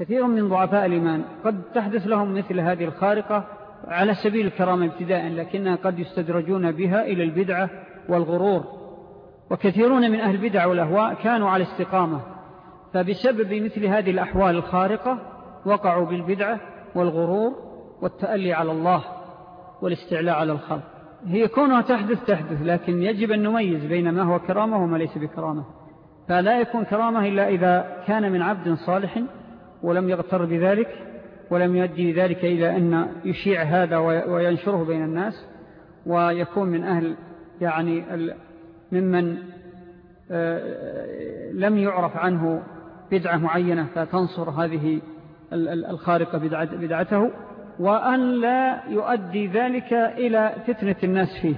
كثير من ضعفاء الإيمان قد تحدث لهم مثل هذه الخارقة على سبيل الكرامة ابتداء لكنها قد يستدرجون بها إلى البدعة والغرور. وكثيرون من أهل البدع والأهواء كانوا على استقامة فبسبب مثل هذه الأحوال الخارقة وقعوا بالبدعة والغرور والتألي على الله والاستعلاء على الخلق. هي كونها تحدث تحدث لكن يجب أن نميز بين ما هو كرامة وما ليس بكرامة. فلا يكون كرامة إلا إذا كان من عبد صالح ولم يغتر بذلك ولم يؤدي ذلك إلى أن يشيع هذا وينشره بين الناس ويكون من أهل يعني ممن آه، لم يعرف عنه بدعة معينة فتنصر هذه الخارقة بدعته وأن لا يؤدي ذلك إلى فتنة الناس فيه.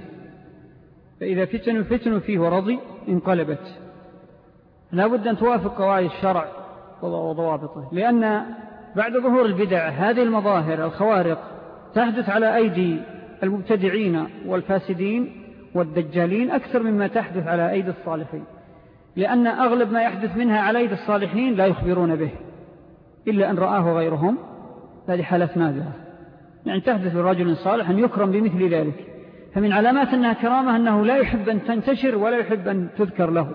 فإذا فتنوا فتنوا فيه ورضي انقلبت. لا بد أن توافق قواعد الشرع. وضوابطه. لأن بعد ظهور البدع هذه المظاهر الخوارق تحدث على أيدي المبتدعين والفاسدين والدجالين أكثر مما تحدث على أيدي الصالحين. لأن أغلب ما يحدث منها على أيدي الصالحين لا يخبرون به إلا أن رآه غيرهم. هذه حالة نادرة. يعني تحدث لرجل صالح أن يكرم بمثل ذلك. فمن علامات أنها كرامة أنه لا يحب أن تنتشر ولا يحب أن تذكر له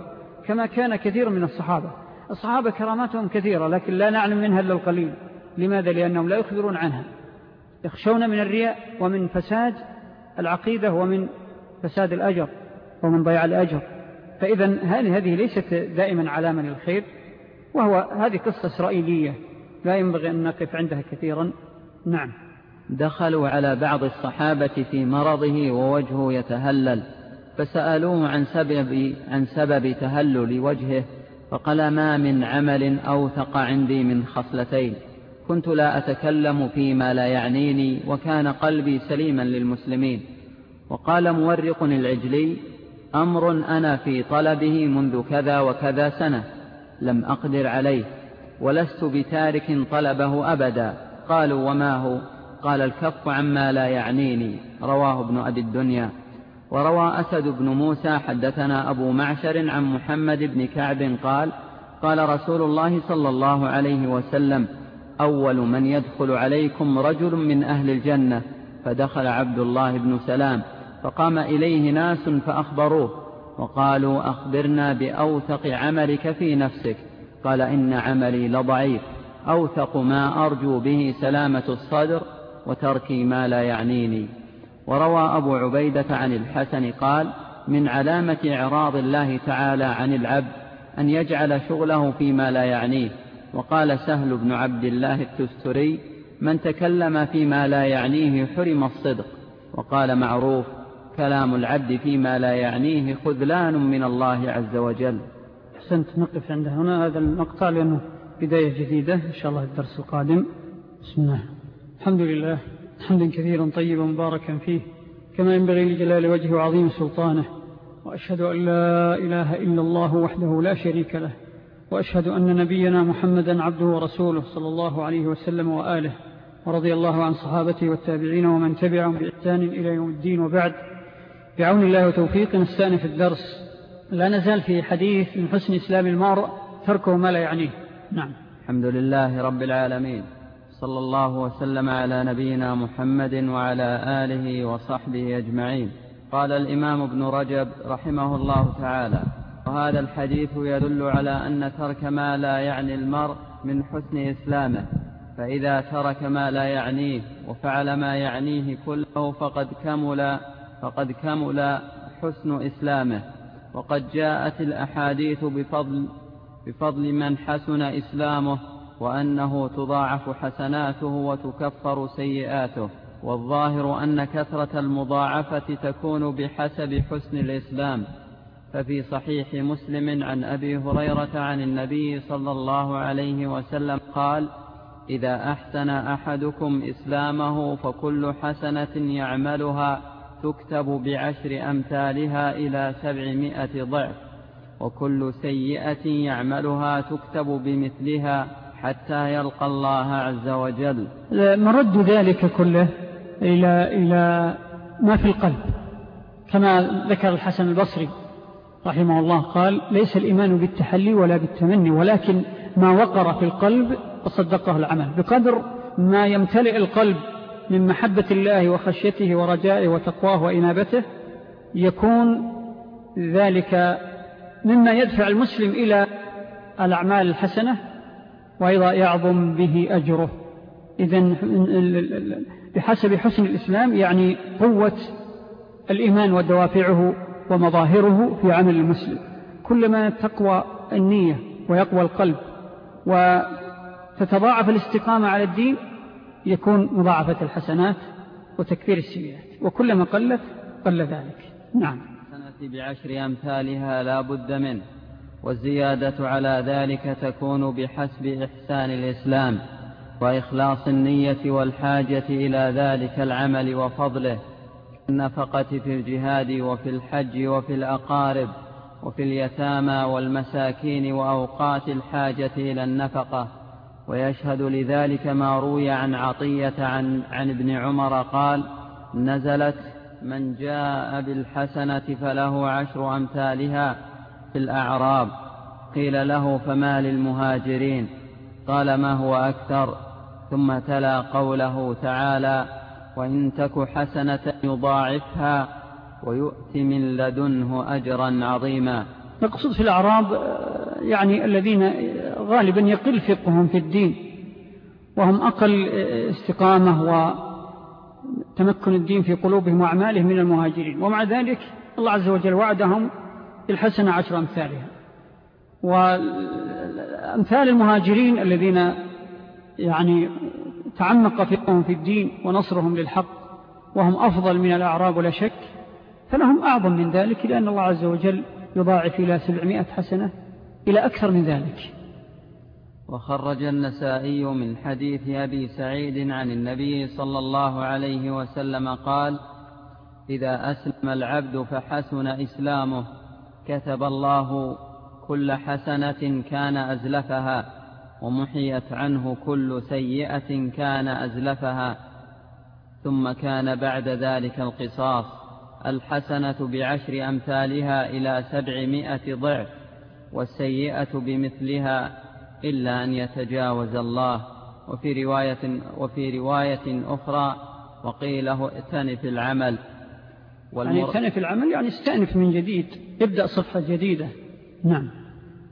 كما كان كثير من الصحابة. الصحابة كراماتهم كثيرة لكن لا نعلم منها إلا القليل. لماذا؟ لأنهم لا يخبرون عنها. يخشون من الرياء ومن فساد العقيدة ومن فساد الأجر ومن ضياع الأجر. فإذا هذه ليست دائما علامة للخير وهو هذه قصة إسرائيلية. لا ينبغي أن نقف عندها كثيرا. نعم. دخلوا على بعض الصحابة في مرضه ووجهه يتهلل. فسألوه عن سبب, عن سبب تهلل وجهه فقال ما من عمل أوثق عندي من خصلتين. كنت لا أتكلم فيما لا يعنيني وكان قلبي سليما للمسلمين. وقال مورق العجلي أمر أنا في طلبه منذ كذا وكذا سنة لم أقدر عليه ولست بتارك طلبه أبدا. قالوا وما هو؟ قال الكف عما لا يعنيني رواه ابن أبي الدنيا. وروى أسد بن موسى حدثنا أبو معشر عن محمد بن كعب قال قال رسول الله صلى الله عليه وسلم أول من يدخل عليكم رجل من أهل الجنة فدخل عبد الله بن سلام فقام إليه ناس فأخبروه وقالوا أخبرنا بأوثق عملك في نفسك قال إن عملي لضعيف أوثق ما أرجو به سلامة الصدر وتركي ما لا يعنيني. وروى أبو عبيدة عن الحسن قال من علامة إعراض الله تعالى عن العبد أن يجعل شغله فيما لا يعنيه. وقال سهل بن عبد الله التستري من تكلم فيما لا يعنيه حرم الصدق. وقال معروف كلام العبد فيما لا يعنيه خذلان من الله عز وجل. أحسنت نقف عند هنا. هذا المقطع لأنه بداية جديدة. إن شاء الله الدرس القادم. بسم الله. الحمد لله. حمدا كثيرا طيبا مباركا فيه كما ينبغي لجلال وجهه وعظيم سلطانه وأشهد أن لا إله إلا الله وحده لا شريك له وأشهد أن نبينا محمدا عبده ورسوله صلى الله عليه وسلم وآله ورضي الله عن صحابته والتابعين ومن تبعهم بإحسان إلى يوم الدين وبعد. بعون الله وتوفيق نستأنف الدرس. لا نزال في حديث من حسن إسلام المرء تركه ما لا يعنيه. نعم. الحمد لله رب العالمين. صلى الله وسلم على نبينا محمد وعلى آله وصحبه أجمعين. قال الإمام ابن رجب رحمه الله تعالى وهذا الحديث يدل على أن ترك ما لا يعني المرء من حسن إسلامه فإذا ترك ما لا يعنيه وفعل ما يعنيه كله فقد كمل فقد كمل حسن إسلامه. وقد جاءت الأحاديث بفضل, بفضل من حسن إسلامه وأنه تضاعف حسناته وتكفر سيئاته والظاهر أن كثرة المضاعفة تكون بحسب حسن الإسلام. ففي صحيح مسلم عن أبي هريرة عن النبي صلى الله عليه وسلم قال إذا أحسن أحدكم إسلامه فكل حسنة يعملها تكتب بعشر أمثالها إلى سبعمائة ضعف وكل سيئة يعملها تكتب بمثلها حتى يلقى الله عز وجل. مرد ذلك كله إلى, إلى ما في القلب. كما ذكر الحسن البصري رحمه الله قال ليس الإيمان بالتحلي ولا بالتمني ولكن ما وقر في القلب وصدقه العمل. بقدر ما يمتلئ القلب من محبة الله وخشيته ورجائه وتقواه وإنابته يكون ذلك مما يدفع المسلم إلى الأعمال الحسنة وأيضا يعظم به أجره. إذن بحسب حسن الإسلام يعني قوة الإيمان ودوافعه ومظاهره في عمل المسلم. كلما تقوى النية ويقوى القلب وتتضاعف الاستقامة على الدين يكون مضاعفة الحسنات وتكفير السيئات. وكلما قلت قل ذلك. نعم. الحسنة بعشر أمثالها لا بد منه. والزيادة على ذلك تكون بحسب إحسان الإسلام وإخلاص النية والحاجة إلى ذلك العمل وفضله النفقة في الجهاد وفي الحج وفي الأقارب وفي اليتامى والمساكين وأوقات الحاجة إلى النفقة. ويشهد لذلك ما روي عن عطية عن, عن ابن عمر قال نزلت من جاء بالحسنة فله عشر أمثالها في الأعراب قيل له فما للمهاجرين؟ قال ما هو أكثر؟ ثم تلا قوله تعالى وإن تك حسنة يضاعفها ويؤتي من لدنه أجرا عظيما. نقصد في الأعراب يعني الذين غالبا يقل فقههم في الدين وهم أقل استقامة وتمكن الدين في قلوبهم وأعمالهم من المهاجرين. ومع ذلك الله عز وجل وعدهم بالحسنة عشر أمثالها. وأمثال المهاجرين الذين يعني تعمق فقههم في الدين ونصرهم للحق وهم أفضل من الأعراب ولا شك فلهم أعظم من ذلك لأن الله عز وجل يضاعف إلى سبعمائة حسنة إلى أكثر من ذلك. وخرج النسائي من حديث أبي سعيد عن النبي صلى الله عليه وسلم قال إذا أسلم العبد فحسن إسلامه. كتب الله كل حسنة كان أزلفها ومحيت عنه كل سيئة كان أزلفها. ثم كان بعد ذلك القصاص الحسنة بعشر أمثالها إلى سبعمائة ضعف والسيئة بمثلها إلا أن يتجاوز الله. وفي رواية, وفي رواية أخرى وقيله ائتنف العمل. يعني ائتنف العمل يعني استأنف من جديد. يبدأ صفحة جديدة. نعم.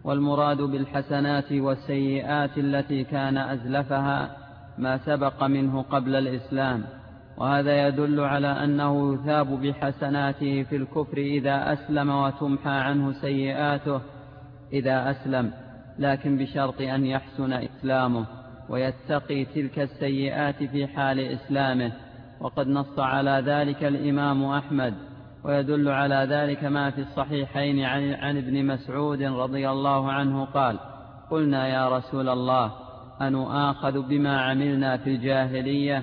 والمراد بالحسنات والسيئات التي كان أزلفها ما سبق منه قبل الإسلام. وهذا يدل على أنه يثاب بحسناته في الكفر إذا أسلم وتمحى عنه سيئاته إذا أسلم لكن بشرط أن يحسن إسلامه ويتقي تلك السيئات في حال إسلامه. وقد نص على ذلك الإمام أحمد. ويدل على ذلك ما في الصحيحين عن, عن ابن مسعود رضي الله عنه قال قلنا يا رسول الله أنؤاخذ بما عملنا في الجاهلية؟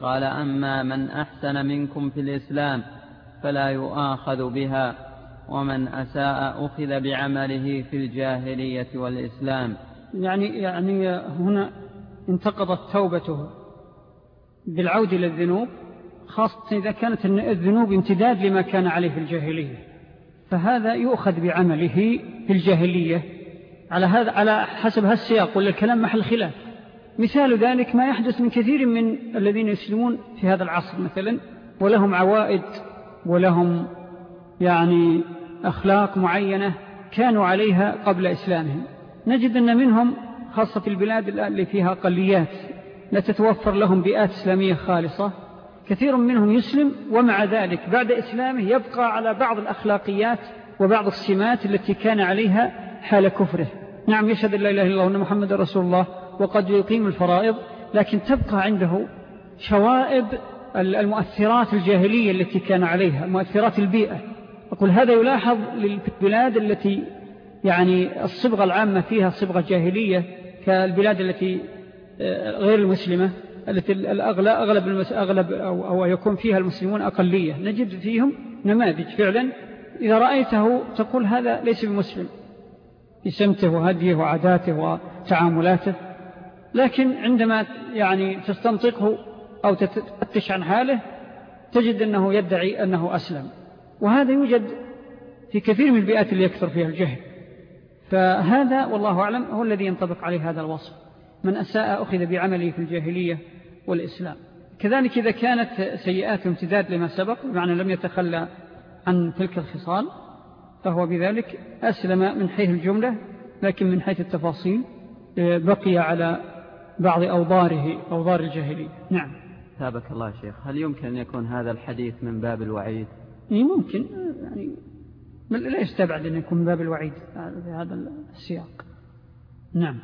قال أما من أحسن منكم في الإسلام فلا يؤاخذ بها ومن أساء أخذ بعمله في الجاهلية والإسلام. يعني, يعني هنا انتقضت توبته بالعود إلى الذنوب خاصة إذا كانت الذنوب امتداد لما كان عليه في الجاهلية. فهذا يؤخذ بعمله في الجاهلية. على هذا على حسب هالسياق ولا الكلام محل خلاف. مثال ذلك ما يحدث من كثير من الذين يسلمون في هذا العصر مثلا ولهم عوائد ولهم يعني أخلاق معينة كانوا عليها قبل إسلامهم. نجد أن منهم خاصة في البلاد اللي فيها أقليات لا تتوفر لهم بيئات إسلامية خالصة. كثير منهم يسلم ومع ذلك بعد إسلامه يبقى على بعض الأخلاقيات وبعض السمات التي كان عليها حال كفره. نعم يشهد الله إله إلا الله أن محمد رسول الله وقد يقيم الفرائض لكن تبقى عنده شوائب المؤثرات الجاهلية التي كان عليها مؤثرات البيئة. أقول هذا يلاحظ للبلاد التي يعني الصبغة العامة فيها صبغة جاهلية كالبلاد التي آه، غير المسلمة. التي الأغلب أغلب, المس... أغلب أو, أو يكون فيها المسلمون أقلية. نجد فيهم نماذج. فعلا إذا رأيته تقول هذا ليس بمسلم. في سمته وهديه وعاداته وتعاملاته. لكن عندما يعني تستنطقه أو تفتش عن حاله تجد أنه يدعي أنه أسلم. وهذا يوجد في كثير من البيئات اللي يكثر فيها الجهل. فهذا والله أعلم هو الذي ينطبق عليه هذا الوصف. من أساء أخذ بعمله في الجاهلية والإسلام. كذلك إذا كانت سيئات امتداد لما سبق بمعنى لم يتخلى عن تلك الخصال فهو بذلك أسلم من حيث الجملة لكن من حيث التفاصيل بقي على بعض أوضاره أوضار الجاهلية. نعم. ثابك الله شيخ هل يمكن أن يكون هذا الحديث من باب الوعيد؟ ممكن. يعني لا يستبعد أن يكون من باب الوعيد في هذا السياق. نعم.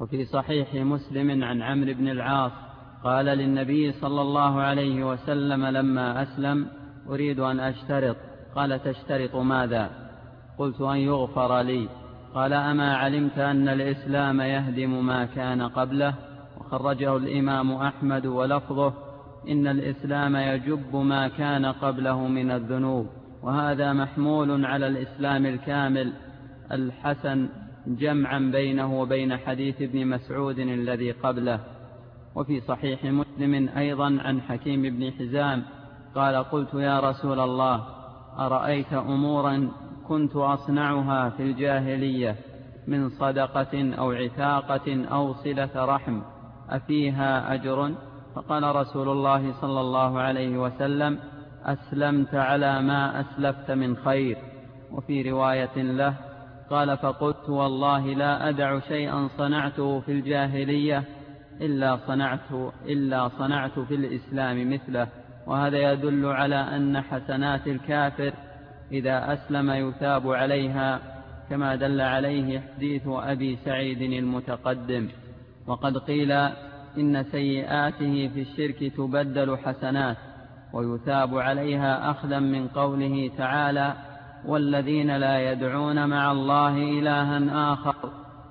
وفي صحيح مسلم عن عمرو بن العاص قال للنبي صلى الله عليه وسلم لما أسلم أريد أن أشترط. قال تشترط ماذا؟ قلت أن يغفر لي. قال أما علمت أن الإسلام يهدم ما كان قبله؟ وخرجه الإمام أحمد ولفظه إن الإسلام يجب ما كان قبله من الذنوب. وهذا محمول على الإسلام الكامل الحسن جمعا بينه وبين حديث ابن مسعود الذي قبله. وفي صحيح مسلم أيضا عن حكيم بن حزام قال قلت يا رسول الله أرأيت أمورا كنت أصنعها في الجاهلية من صدقة أو عتاقة أو صلة رحم أفيها أجر؟ فقال رسول الله صلى الله عليه وسلم أسلمت على ما أسلفت من خير. وفي رواية له قال فقلت والله لا أدع شيئا صنعته في الجاهلية إلا صنعت, إلا صنعت في الإسلام مثله. وهذا يدل على أن حسنات الكافر إذا أسلم يثاب عليها كما دل عليه حديث أبي سعيد المتقدم. وقد قيل إن سيئاته في الشرك تبدل حسنات ويثاب عليها أخذا من قوله تعالى والذين لا يدعون مع الله إلها آخر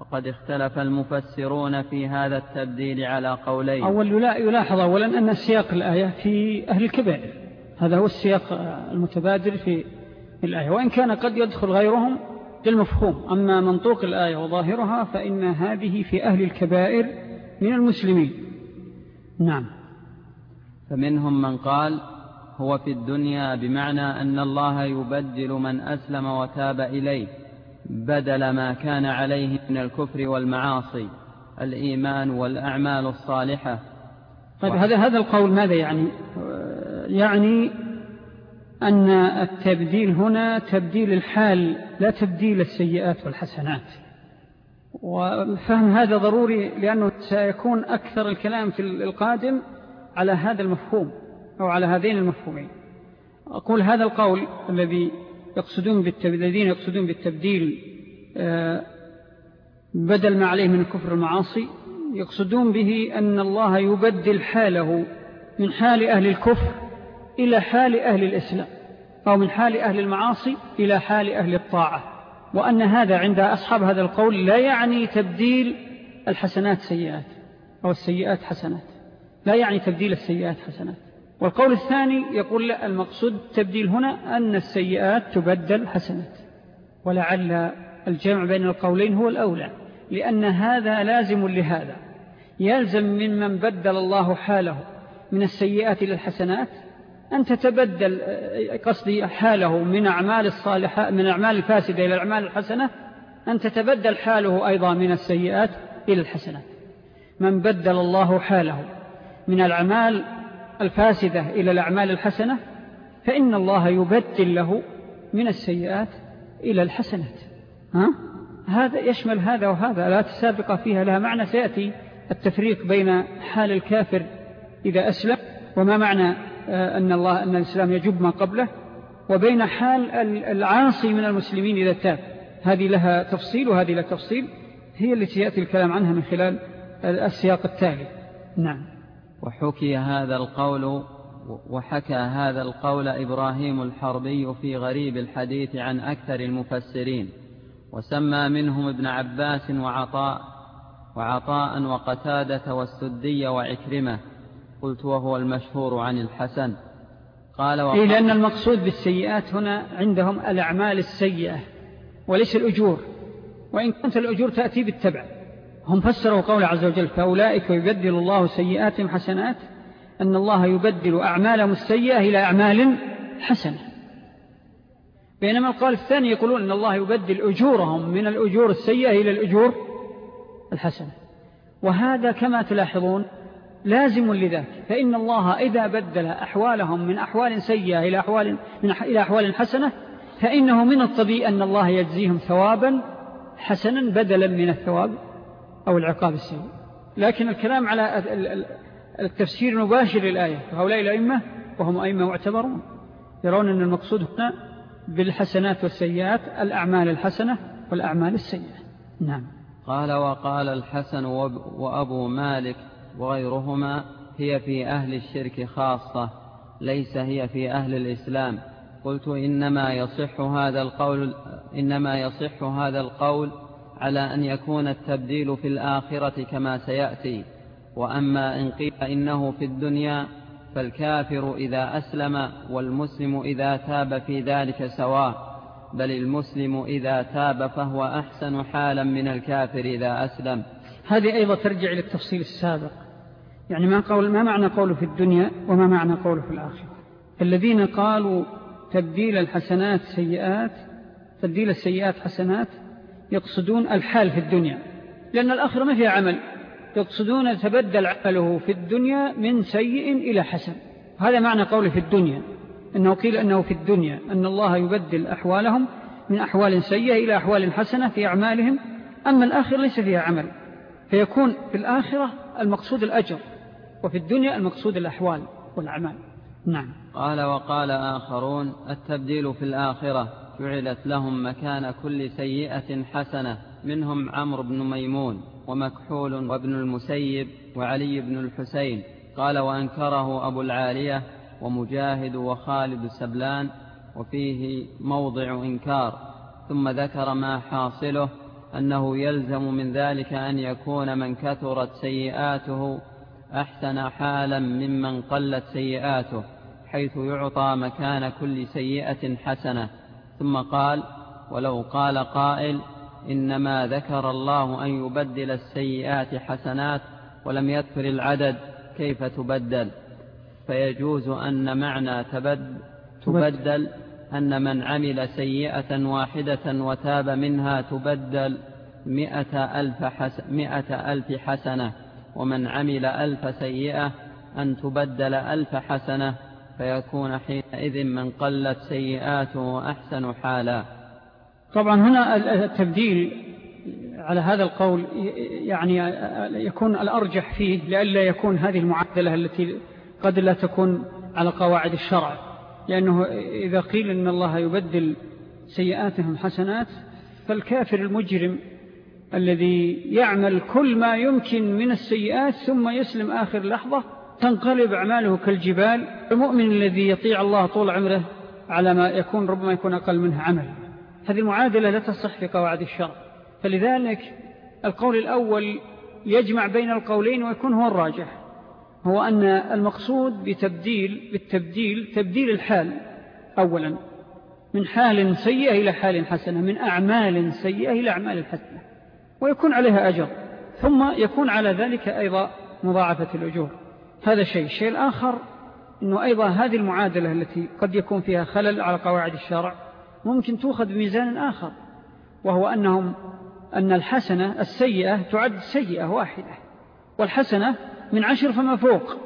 وقد اختلف المفسرون في هذا التبديل على قولين. أول يلاحظ أولا أن السياق الآية في أهل الكبائر. هذا هو السياق المتبادل في الآية. وإن كان قد يدخل غيرهم للمفهوم. أما منطوق الآية وظاهرها فإن هذه في أهل الكبائر من المسلمين. نعم. فمنهم من قال هو في الدنيا بمعنى أن الله يبدل من أسلم وتاب إليه. بدل ما كان عليه من الكفر والمعاصي الإيمان والأعمال الصالحة. طيب هذا هذا القول ماذا يعني؟ يعني أن التبديل هنا تبديل الحال لا تبديل السيئات والحسنات. وفهم هذا ضروري لأنه سيكون أكثر الكلام في القادم على هذا المفهوم أو على هذين المفهومين. أقول هذا القول الذي يقصدون بالتبديل يقصدون بالتبديل آه، بدل ما عليه من الكفر المعاصي يقصدون به أن الله يبدل حاله من حال أهل الكفر إلى حال أهل الإسلام أو من حال أهل المعاصي إلى حال أهل الطاعة. وأن هذا عند أصحاب هذا القول لا يعني تبديل الحسنات سيئات أو السيئات حسنات. لا يعني تبديل السيئات حسنات. والقول الثاني يقول لا المقصود تبديل هنا أن السيئات تبدل حسنات ولعل الجمع بين القولين هو الأولى لأن هذا لازم لهذا. يلزم ممن بدل الله حاله من السيئات إلى الحسنات أن تتبدل قصدي حاله من أعمال الصالحة من أعمال الفاسدة إلى الأعمال الحسنة أن تتبدل حاله أيضا من السيئات إلى الحسنات. من بدل الله حاله من الأعمال الفاسدة إلى الأعمال الحسنة فإن الله يبدل له من السيئات إلى الحسنات. ها؟ هذا يشمل هذا وهذا. لا تسابق فيها لها معنى سيأتي التفريق بين حال الكافر إذا أسلم وما معنى آه، أن الله أن الإسلام يجب ما قبله وبين حال العاصي من المسلمين إذا تاب. هذه لها تفصيل وهذه لها تفصيل هي التي يأتي الكلام عنها من خلال السياق التالي. نعم. وحكي هذا القول وحكى هذا القول إبراهيم الحربي في غريب الحديث عن أكثر المفسرين وسمى منهم ابن عباس وعطاء وعطاء وقتادة والسدي وعكرمة قلت وهو المشهور عن الحسن. قال إيه لأن المقصود بالسيئات هنا عندهم الأعمال السيئة وليس الأجور وإن كانت الأجور تأتي بالتبع. هم فسروا قول عز وجل فأولئك يبدل الله سيئاتهم حسنات أن الله يبدل أعمالهم السيئة إلى أعمال حسنة. بينما القال الثاني يقولون أن الله يبدل أجورهم من الأجور السيئة إلى الأجور الحسنة. وهذا كما تلاحظون لازم لذاك فإن الله إذا بدل أحوالهم من أحوال سيئة إلى أحوال, من إلى أحوال حسنة فإنه من الطبيعي أن الله يجزيهم ثوابا حسنا بدلا من الثواب أو العقاب السيء لكن الكلام على التفسير المباشر للآية هؤلاء الأئمة وهم أئمة معتبرون يرون أن المقصود هنا بالحسنات والسيئات الأعمال الحسنة والأعمال السيئة. نعم. قال وقال الحسن وأبو مالك وغيرهما هي في أهل الشرك خاصة ليس هي في أهل الإسلام. قلت إنما يصح هذا القول إنما يصح هذا القول على أن يكون التبديل في الآخرة كما سيأتي. وأما إن قيل إنه في الدنيا فالكافر إذا أسلم والمسلم إذا تاب في ذلك سواء. بل المسلم إذا تاب فهو أحسن حالا من الكافر إذا أسلم. هذه أيضا ترجع للتفصيل السابق. يعني ما, قول ما معنى قوله في الدنيا وما معنى قوله في الآخرة؟ الذين قالوا تبديل الحسنات سيئات تبديل السيئات حسنات يقصدون الحال في الدنيا. لأن الآخرة ما فيها عمل. يقصدون تبدل عمله في الدنيا من سيء إلى حسن. هذا معنى قوله في الدنيا. أنه قيل أنه في الدنيا. أن الله يبدل أحوالهم من أحوال سيئة إلى أحوال حسنة في أعمالهم. أما الآخر ليس فيها عمل. فيكون في الآخرة المقصود الأجر وفي الدنيا المقصود الأحوال والأعمال. نعم. قال وقال آخرون التبديل في الآخرة. جعلت لهم مكان كل سيئة حسنة منهم عمرو بن ميمون ومكحول وابن المسيب وعلي بن الحسين. قال وأنكره أبو العالية ومجاهد وخالد سبلان وفيه موضع إنكار. ثم ذكر ما حاصله أنه يلزم من ذلك أن يكون من كثرت سيئاته أحسن حالا ممن قلت سيئاته حيث يعطى مكان كل سيئة حسنة. ثم قال ولو قال قائل إنما ذكر الله أن يبدل السيئات حسنات ولم يذكر العدد كيف تبدل؟ فيجوز أن معنى تبدل, تبدل أن من عمل سيئة واحدة وتاب منها تبدل مئة ألف, حس مئة ألف حسنة ومن عمل ألف سيئة أن تبدل ألف حسنة فيكون حينئذ من قلت سيئاته أحسن حالا. طبعا هنا التبديل على هذا القول يعني يكون الأرجح فيه لألا يكون هذه المعادلة التي قد لا تكون على قواعد الشرع. لأنه إذا قيل أن الله يبدل سيئاتهم حسنات فالكافر المجرم الذي يعمل كل ما يمكن من السيئات ثم يسلم آخر لحظة تنقلب أعماله كالجبال المؤمن الذي يطيع الله طول عمره على ما يكون ربما يكون أقل منه عمل. هذه المعادلة لا تصح في قواعد الشرع. فلذلك القول الأول يجمع بين القولين ويكون هو الراجح هو أن المقصود بتبديل بالتبديل تبديل الحال. أولا من حال سيئة إلى حال حسنة من أعمال سيئة إلى أعمال حسنة ويكون عليها أجر. ثم يكون على ذلك أيضا مضاعفة الأجور. هذا شيء. الشيء الآخر أنه أيضا هذه المعادلة التي قد يكون فيها خلل على قواعد الشرع ممكن توخذ بميزان آخر وهو أنهم أن الحسنة السيئة تعد سيئة واحدة والحسنة من عشر فما فوق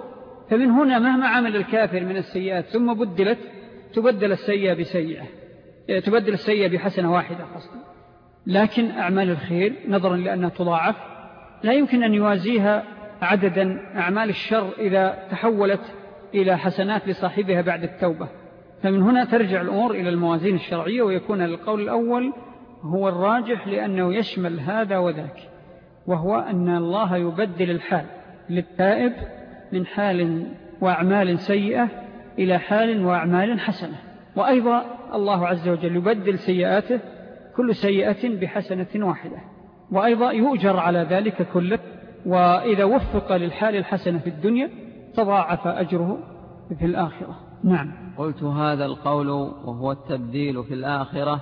فمن هنا مهما عمل الكافر من السيئات ثم بدلت تبدل السيئة بسيئة تبدل السيئة بحسنة واحدة قصدا لكن أعمال الخير نظرا لأنها تضاعف لا يمكن أن يوازيها عددا أعمال الشر إذا تحولت إلى حسنات لصاحبها بعد التوبة. فمن هنا ترجع الأمور إلى الموازين الشرعية ويكون القول الأول هو الراجح لأنه يشمل هذا وذاك وهو أن الله يبدل الحال للتائب من حال وأعمال سيئة إلى حال وأعمال حسنة. وأيضا الله عز وجل يبدل سيئاته كل سيئة بحسنة واحدة. وأيضا يؤجر على ذلك كله وإذا وفق للحال الحسنة في الدنيا تضاعف أجره في الآخرة. نعم. قلت هذا القول وهو التبديل في الآخرة.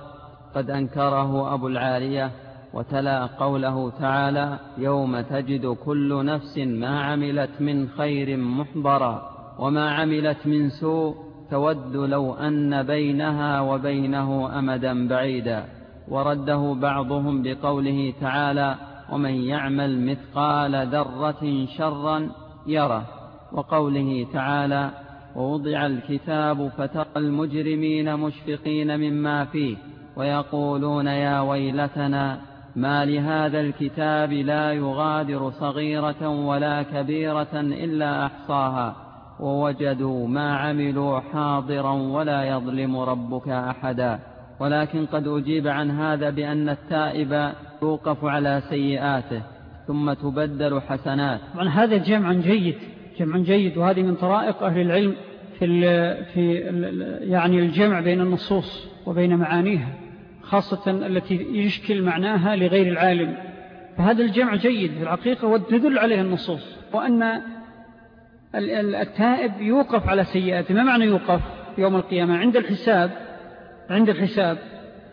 قد أنكره أبو العالية وتلا قوله تعالى يوم تجد كل نفس ما عملت من خير محضرا وما عملت من سوء تود لو أن بينها وبينه أمدا بعيدا. ورده بعضهم بقوله تعالى ومن يعمل مثقال ذرة شرا يره. وقوله تعالى ووضع الكتاب فترى المجرمين مشفقين مما فيه ويقولون يا ويلتنا ما لهذا الكتاب لا يغادر صغيرة ولا كبيرة إلا أحصاها. ووجدوا ما عملوا حاضرا ولا يظلم ربك أحدا. ولكن قد أجيب عن هذا بأن التائب يوقف على سيئاته ثم تبدل حسنات. طبعا هذا جمع جيد جمع جيد وهذه من طرائق أهل العلم في, ال في ال يعني الجمع بين النصوص وبين معانيها خاصة التي يشكل معناها لغير العالم. فهذا الجمع جيد في الحقيقة وتدل عليه النصوص وأن التائب يوقف على سيئاته. ما معنى يوقف؟ يوم القيامة عند الحساب عند الحساب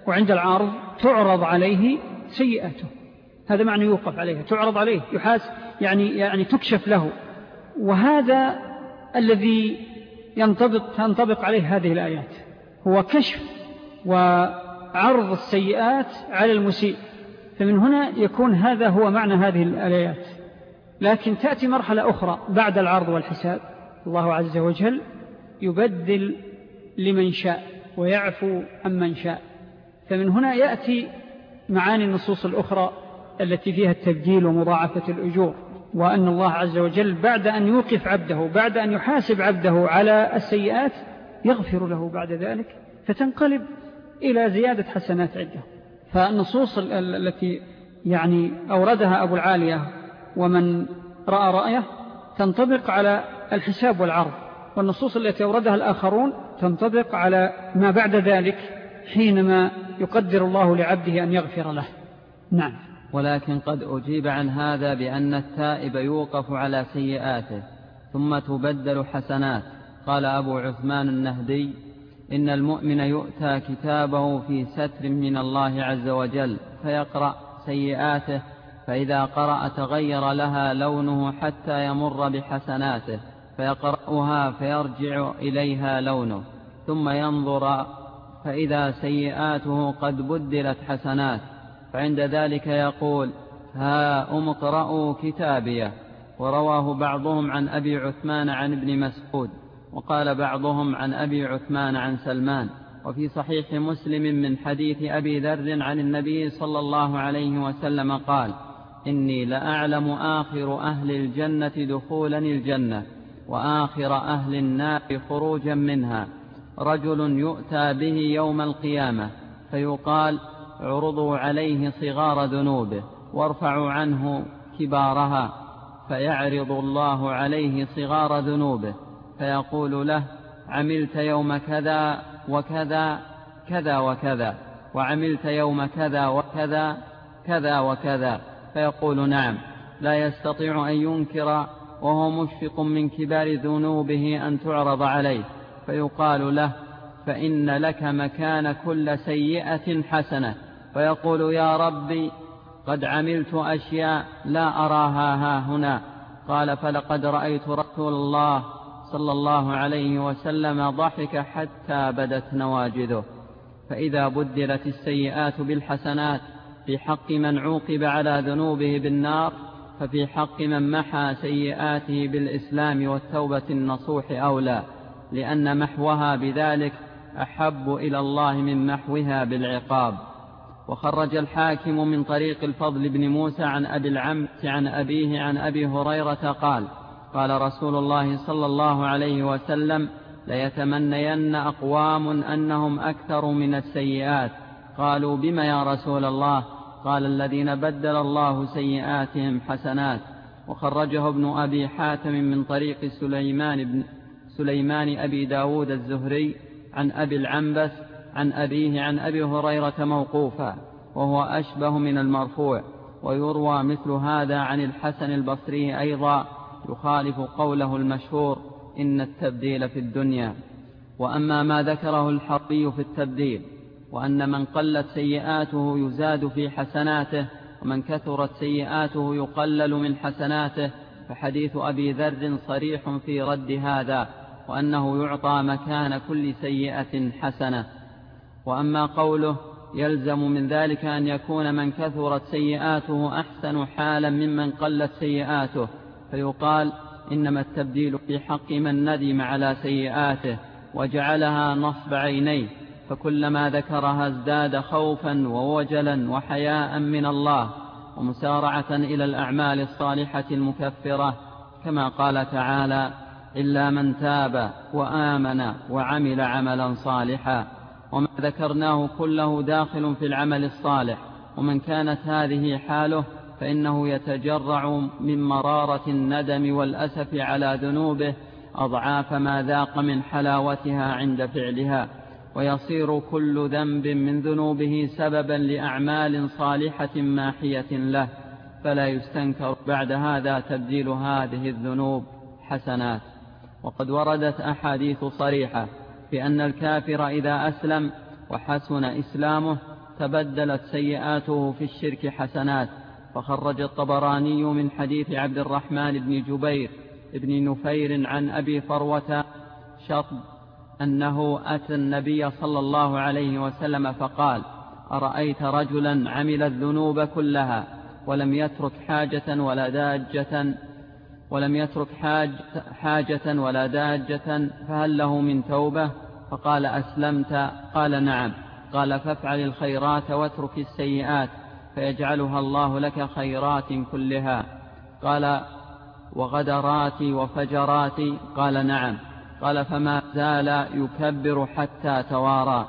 وعند العارض تعرض عليه سيئاته. هذا معنى يوقف عليها تعرض عليه يحاس يعني, يعني تكشف له. وهذا الذي ينطبق, تنطبق عليه هذه الآيات. هو كشف وعرض السيئات على المسيء. فمن هنا يكون هذا هو معنى هذه الآيات. لكن تأتي مرحلة أخرى بعد العرض والحساب. الله عز وجل يبدل لمن شاء. ويعفو عمن شاء. فمن هنا يأتي معاني النصوص الأخرى التي فيها التبديل ومضاعفة الأجور وأن الله عز وجل بعد أن يوقف عبده بعد أن يحاسب عبده على السيئات يغفر له بعد ذلك فتنقلب إلى زيادة حسنات عده فالنصوص التي يعني أوردها أبو العالية ومن رأى رأيه تنطبق على الحساب والعرض والنصوص التي أوردها الآخرون تنطبق على ما بعد ذلك حينما يقدر الله لعبده أن يغفر له. نعم. ولكن قد أجيب عن هذا بأن التائب يوقف على سيئاته ثم تبدل حسنات. قال أبو عثمان النهدي إن المؤمن يؤتى كتابه في ستر من الله عز وجل فيقرأ سيئاته فإذا قرأ تغير لها لونه حتى يمر بحسناته. فيقرأها فيرجع إليها لونه ثم ينظر فإذا سيئاته قد بدلت حسنات فعند ذلك يقول ها أم اقرأوا كتابيه ورواه بعضهم عن أبي عثمان عن ابن مسعود وقال بعضهم عن أبي عثمان عن سلمان. وفي صحيح مسلم من حديث أبي ذر عن النبي صلى الله عليه وسلم قال إني لأعلم آخر أهل الجنة دخولا الجنة. وآخر أهل النار خروجا منها. رجل يؤتى به يوم القيامة فيقال عرضوا عليه صغار ذنوبه وارفعوا عنه كبارها فيعرض الله عليه صغار ذنوبه فيقول له عملت يوم كذا وكذا كذا وكذا وعملت يوم كذا وكذا كذا وكذا. فيقول نعم لا يستطيع أن ينكر وهو مشفق من كبار ذنوبه أن تعرض عليه فيقال له فإن لك مكان كل سيئة حسنة. فيقول يا ربي قد عملت أشياء لا أراها ها هنا. قال فلقد رأيت رسول الله صلى الله عليه وسلم ضحك حتى بدت نواجذه. فإذا بدلت السيئات بالحسنات في حق من عوقب على ذنوبه بالنار ففي حق من محى سيئاته بالإسلام والتوبة النصوح أولى لأن محوها بذلك أحب إلى الله من محوها بالعقاب. وخرج الحاكم من طريق الفضل بن موسى عن أبي العمت عن أبيه عن أبي هريرة قال قال رسول الله صلى الله عليه وسلم ليتمنين أقوام أنهم أكثر من السيئات. قالوا بم يا رسول الله؟ قال الذين بدل الله سيئاتهم حسنات وخرجه ابن أبي حاتم من طريق سليمان, بن سليمان أبي داود الزهري عن أبي العنبس عن أبيه عن أبي هريرة موقوفا وهو أشبه من المرفوع ويروى مثل هذا عن الحسن البصري أيضا يخالف قوله المشهور إن التبديل في الدنيا. وأما ما ذكره الحربي في التبديل وأن من قلت سيئاته يزاد في حسناته ومن كثرت سيئاته يقلل من حسناته فحديث أبي ذر صريح في رد هذا وأنه يعطى مكان كل سيئة حسنة. وأما قوله يلزم من ذلك أن يكون من كثرت سيئاته أحسن حالا ممن قلت سيئاته فيقال إنما التبديل في حق من ندم على سيئاته وجعلها نصب عينيه. فكلما ذكرها ازداد خوفا ووجلا وحياء من الله ومسارعة إلى الأعمال الصالحة المكفرة كما قال تعالى إلا من تاب وآمن وعمل عملا صالحا. وما ذكرناه كله داخل في العمل الصالح. ومن كانت هذه حاله فإنه يتجرع من مرارة الندم والأسف على ذنوبه أضعاف ما ذاق من حلاوتها عند فعلها. ويصير كل ذنب من ذنوبه سببا لأعمال صالحة ماحية له فلا يستنكر بعد هذا تبديل هذه الذنوب حسنات. وقد وردت أحاديث صريحة بأن الكافر إذا أسلم وحسن إسلامه تبدلت سيئاته في الشرك حسنات. فخرج الطبراني من حديث عبد الرحمن بن جبير بن نفير عن أبي فروة شطب أنه أتى النبي صلى الله عليه وسلم فقال أرأيت رجلا عمل الذنوب كلها ولم يترك حاجة ولا داجة ولم يترك حاج حاجة ولا داجة فهل له من توبة؟ فقال أسلمت. قال نعم. قال فافعل الخيرات واترك السيئات فيجعلها الله لك خيرات كلها. قال وغدراتي وفجراتي؟ قال نعم. قال فما زال يكبر حتى توارى.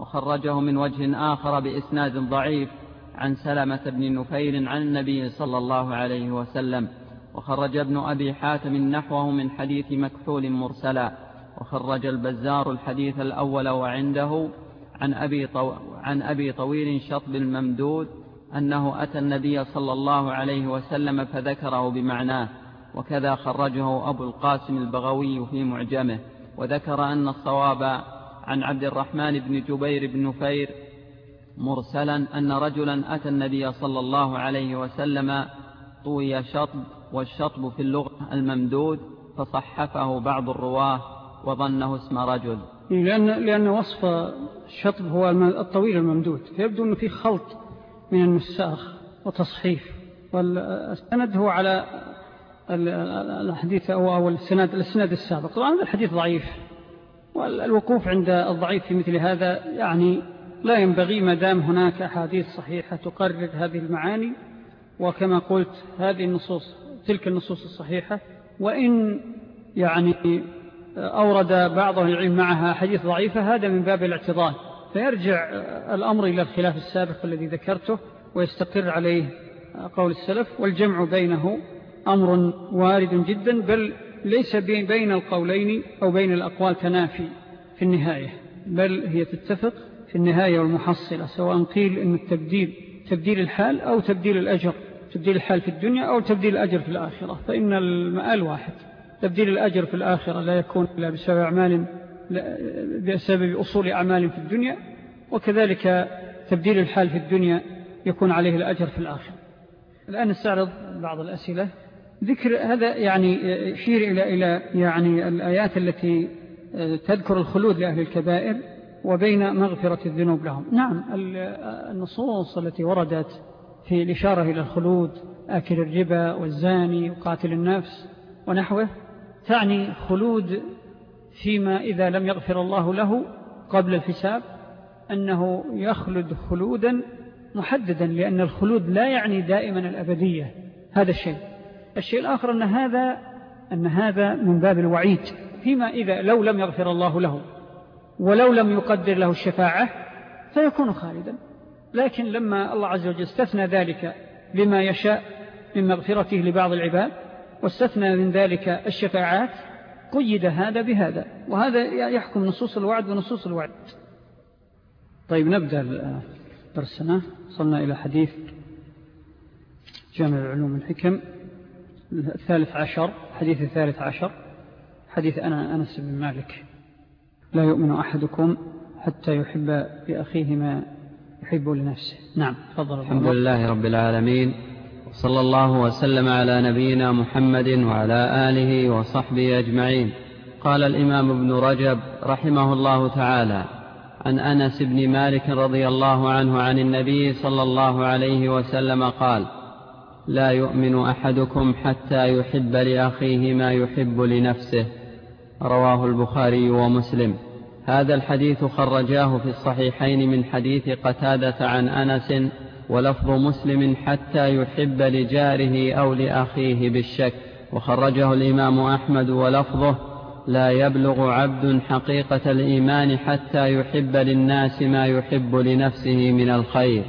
وخرجه من وجه آخر بإسناد ضعيف عن سلمة بن نفير عن النبي صلى الله عليه وسلم. وخرج ابن أبي حاتم نحوه من حديث مكحول مرسلا. وخرج البزار الحديث الأول وعنده عن أبي, طو... عن أبي طويل شطب الممدود أنه أتى النبي صلى الله عليه وسلم فذكره بمعناه. وكذا خرجه أبو القاسم البغوي في معجمه وذكر أن الصواب عن عبد الرحمن بن جبير بن نفير مرسلا أن رجلا أتى النبي صلى الله عليه وسلم طوي شطب والشطب في اللغة الممدود فصحفه بعض الرواة وظنه اسم رجل. لأن, لأن وصف الشطب هو الطويل الممدود. فيبدو أنه في خلط من النساخ وتصحيف والسند هو على الحديث أو السند, السند السابق. طبعا هذا الحديث ضعيف. والوقوف عند الضعيف في مثل هذا يعني لا ينبغي ما دام هناك أحاديث صحيحة تقرر هذه المعاني. وكما قلت هذه النصوص تلك النصوص الصحيحة. وإن يعني أورد بعض العلم معها حديث ضعيفة هذا من باب الاعتضال فيرجع الأمر إلى الخلاف السابق الذي ذكرته ويستقر عليه قول السلف. والجمع بينه أمر وارد جدا بل ليس بين القولين أو بين الأقوال تنافي في النهاية بل هي تتفق في النهاية والمحصلة سواء قيل أن التبديل تبديل الحال أو تبديل الأجر تبديل الحال في الدنيا أو تبديل الأجر في الآخرة فإن المآل واحد. تبديل الأجر في الآخرة لا يكون إلا بسبب أعمال بسبب أصول أعمال في الدنيا وكذلك تبديل الحال في الدنيا يكون عليه الأجر في الآخرة. الآن نستعرض بعض الأسئلة. ذكر هذا يعني يشير إلى, إلى يعني الآيات التي تذكر الخلود لأهل الكبائر وبين مغفرة الذنوب لهم. نعم النصوص التي وردت في الإشارة إلى الخلود آكل الربا والزاني وقاتل النفس ونحوه تعني خلود فيما إذا لم يغفر الله له قبل الحساب أنه يخلد خلودا محددا لأن الخلود لا يعني دائما الأبدية هذا الشيء. الشيء الآخر أن هذا, أن هذا من باب الوعيد فيما إذا لو لم يغفر الله له ولو لم يقدر له الشفاعة فيكون خالدا. لكن لما الله عز وجل استثنى ذلك لما يشاء من مغفرته لبعض العباد واستثنى من ذلك الشفاعات قيد هذا بهذا. وهذا يحكم نصوص الوعد ونصوص الوعد طيب نبدأ درسنا. صلنا إلى حديث جامع العلوم الحكم. الثالث عشر حديث الثالث عشر. حديث أنا أنس بن مالك. لا يؤمن أحدكم حتى يحب لأخيه ما يحب لنفسه. نعم تفضل الحمد لله رب العالمين. صلى الله وسلم على نبينا محمد وعلى آله وصحبه أجمعين. قال الإمام ابن رجب رحمه الله تعالى عن أنس بن مالك رضي الله عنه عن النبي صلى الله عليه وسلم قال لا يؤمن أحدكم حتى يحب لأخيه ما يحب لنفسه. رواه البخاري ومسلم. هذا الحديث خرجاه في الصحيحين من حديث قتادة عن أنس ولفظ مسلم حتى يحب لجاره أو لأخيه بالشك. وخرجه الإمام أحمد ولفظه لا يبلغ عبد حقيقة الإيمان حتى يحب للناس ما يحب لنفسه من الخير.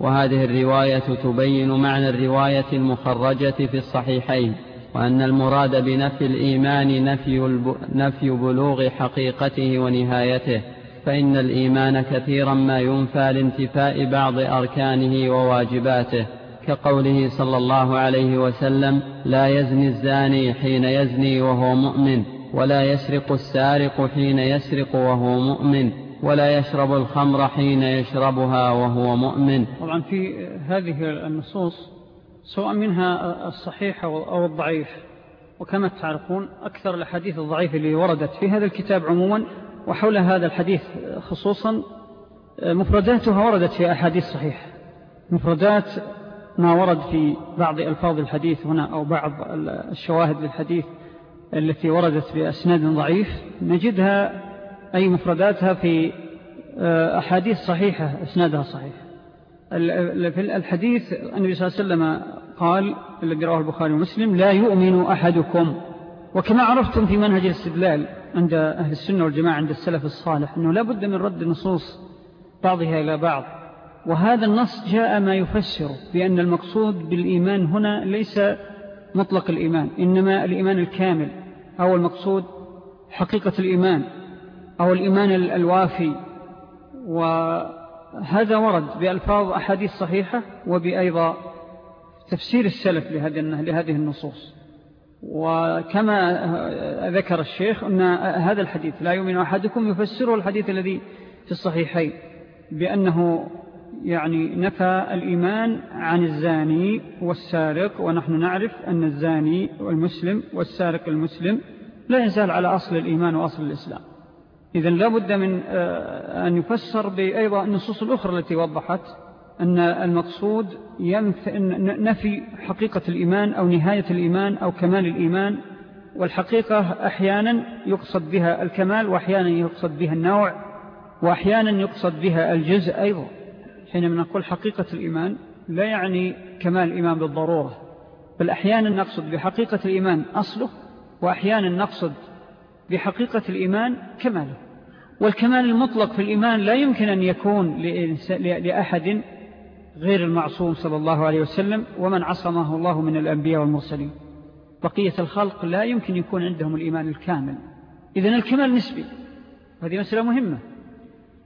وهذه الرواية تبين معنى الرواية المخرجة في الصحيحين وأن المراد بنفي الإيمان نفي, نفي بلوغ حقيقته ونهايته فإن الإيمان كثيرا ما ينفى لانتفاء بعض أركانه وواجباته كقوله صلى الله عليه وسلم لا يزني الزاني حين يزني وهو مؤمن ولا يسرق السارق حين يسرق وهو مؤمن ولا يشرب الخمر حين يشربها وهو مؤمن. طبعا في هذه النصوص سواء منها الصحيح أو الضعيف. وكما تعرفون أكثر الحديث الضعيف اللي وردت في هذا الكتاب عموما وحول هذا الحديث خصوصا مفرداتها وردت في أحاديث صحيح مفردات ما ورد في بعض ألفاظ الحديث هنا أو بعض الشواهد للحديث التي وردت بأسناد ضعيف. نجدها أي مفرداتها في آه، أحاديث صحيحة أسنادها صحيح. في الحديث النبي صلى الله عليه وسلم قال الذي رواه البخاري ومسلم لا يؤمن أحدكم. وكما عرفتم في منهج الاستدلال عند أهل السنة والجماعة عند السلف الصالح أنه لا بد من رد نصوص بعضها إلى بعض. وهذا النص جاء ما يفسر بأن المقصود بالإيمان هنا ليس مطلق الإيمان إنما الإيمان الكامل أو المقصود حقيقة الإيمان. أو الإيمان الوافي. وهذا ورد بألفاظ أحاديث صحيحة وبأيضا تفسير السلف لهذه النصوص. وكما ذكر الشيخ أن هذا الحديث لا يؤمن أحدكم يفسره الحديث الذي في الصحيحين بأنه يعني نفى الإيمان عن الزاني والسارق. ونحن نعرف أن الزاني والمسلم والسارق المسلم لا يزال على أصل الإيمان وأصل الإسلام. إذن لابد من آه، أن يفسر بأيضا النصوص الأخرى التي وضحت أن المقصود نفي حقيقة الإيمان أو نهاية الإيمان أو كمال الإيمان والحقيقة أحيانا يقصد بها الكمال وأحيانا يقصد بها النوع وأحيانا يقصد بها الجزء أيضا. حينما نقول حقيقة الإيمان لا يعني كمال الإيمان بالضرورة بل أحيانا نقصد بحقيقة الإيمان أصله وأحيانا نقصد بحقيقة الإيمان كماله. والكمال المطلق في الإيمان لا يمكن أن يكون لأحد غير المعصوم صلى الله عليه وسلم ومن عصمه الله من الأنبياء والمرسلين. بقية الخلق لا يمكن يكون عندهم الإيمان الكامل. إذن الكمال نسبي. هذه مسألة مهمة.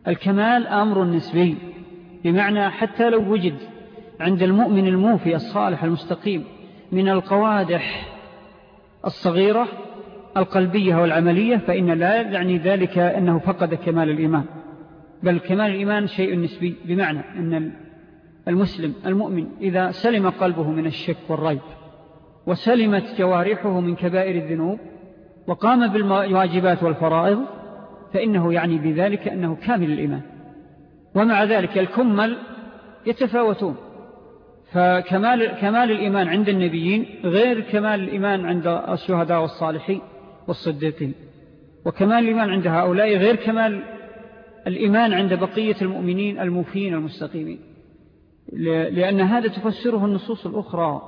الكمال أمر نسبي. بمعنى حتى لو وجد عند المؤمن الموفي الصالح المستقيم من القوادح الصغيرة القلبية والعملية فإن لا يعني ذلك أنه فقد كمال الإيمان. بل كمال الإيمان شيء نسبي بمعنى أن المسلم المؤمن إذا سلم قلبه من الشك والريب وسلمت جوارحه من كبائر الذنوب وقام بالواجبات والفرائض فإنه يعني بذلك أنه كامل الإيمان. ومع ذلك الكمل يتفاوتون. فكمال كمال الإيمان عند النبيين غير كمال الإيمان عند الشهداء والصالحين. والصديقين. وكمال الإيمان عند هؤلاء غير كمال الإيمان عند بقية المؤمنين الموفين المستقيمين. لأن هذا تفسره النصوص الأخرى.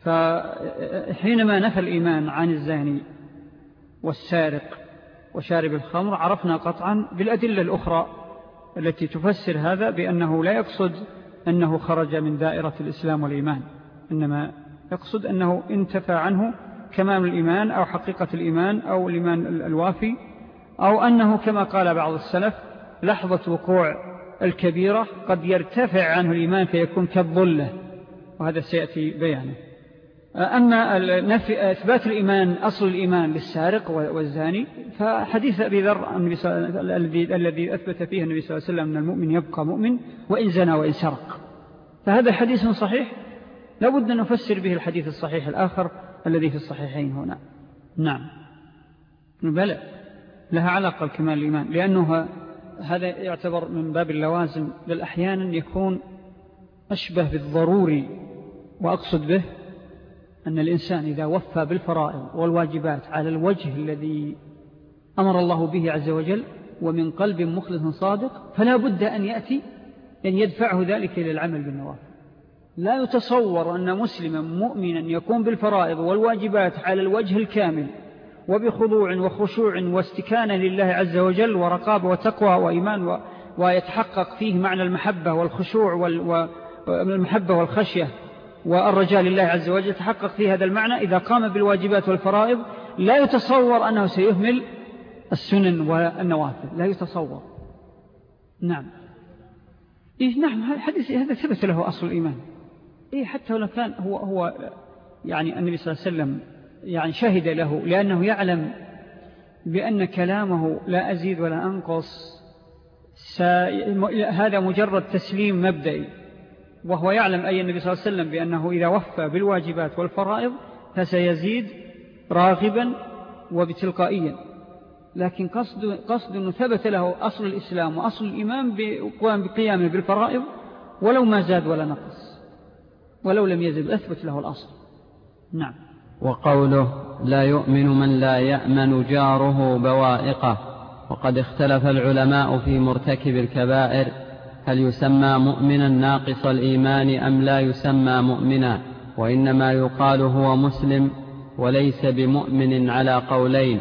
فحينما نفى الإيمان عن الزاني والسارق وشارب الخمر عرفنا قطعا بالأدلة الأخرى التي تفسر هذا بأنه لا يقصد أنه خرج من دائرة الإسلام والإيمان إنما يقصد أنه انتفى عنه كمام الإيمان أو حقيقة الإيمان أو الإيمان الوافي أو أنه كما قال بعض السلف لحظة وقوع الكبيرة قد يرتفع عنه الإيمان فيكون كالظلة وهذا سيأتي بيانه. أما نفي إثبات الإيمان أصل الإيمان للسارق والزاني فحديث أبي ذر الذي أثبت فيه النبي صلى الله عليه وسلم أن المؤمن يبقى مؤمن وإن زنى وإن سرق. فهذا حديث صحيح لابد أن نفسر به الحديث الصحيح الآخر الذي في الصحيحين هنا. نعم. بلى. لها علاقة بكمال الإيمان لأنه هذا يعتبر من باب اللوازم بل أحيانا يكون أشبه بالضروري وأقصد به أن الإنسان إذا وفى بالفرائض والواجبات على الوجه الذي أمر الله به عز وجل ومن قلب مخلص صادق فلا بد أن يأتي أن يدفعه ذلك إلى العمل بالنوافل. لا يتصور أن مسلما مؤمنا يكون بالفرائض والواجبات على الوجه الكامل وبخضوع وخشوع واستكانة لله عز وجل ورقابة وتقوى وإيمان ويتحقق فيه معنى المحبة والخشوع والمحبة والخشية والرجاء لله عز وجل. يتحقق في هذا المعنى إذا قام بالواجبات والفرائض. لا يتصور أنه سيهمل السنن والنوافل. لا يتصور. نعم. إيه نعم الحديث هذا ثبت له أصل الإيمان. إيه حتى لو كان هو, هو يعني النبي صلى الله عليه وسلم يعني شهد له لأنه يعلم بأن كلامه لا أزيد ولا أنقص هذا مجرد تسليم مبدئي وهو يعلم أي النبي صلى الله عليه وسلم بأنه إذا وفى بالواجبات والفرائض فسيزيد راغبا وبتلقائيا. لكن قصد, قصد أنه ثبت له أصل الإسلام وأصل الإيمان بقيامه بالفرائض ولو ما زاد ولا نقص. ولو لم يزد أثبت له الأصل. نعم. وقوله لا يؤمن من لا يأمن جاره بوائقه وقد اختلف العلماء في مرتكب الكبائر هل يسمى مؤمنا ناقص الإيمان أم لا يسمى مؤمنا؟ وإنما يقال هو مسلم وليس بمؤمن على قولين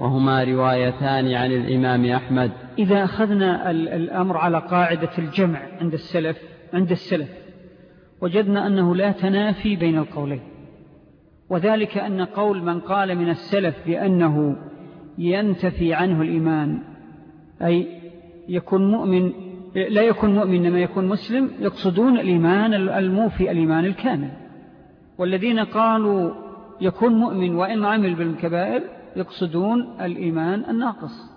وهما روايتان عن الإمام أحمد. إذا أخذنا الأمر على قاعدة الجمع عند السلف عند السلف وجدنا أنه لا تنافي بين القولين. وذلك أن قول من قال من السلف بأنه ينتفي عنه الإيمان أي يكون مؤمن لا يكون مؤمن إنما يكون مسلم يقصدون الإيمان الموفي الإيمان الكامل. والذين قالوا يكون مؤمن وإن عمل بالكبائر يقصدون الإيمان الناقص.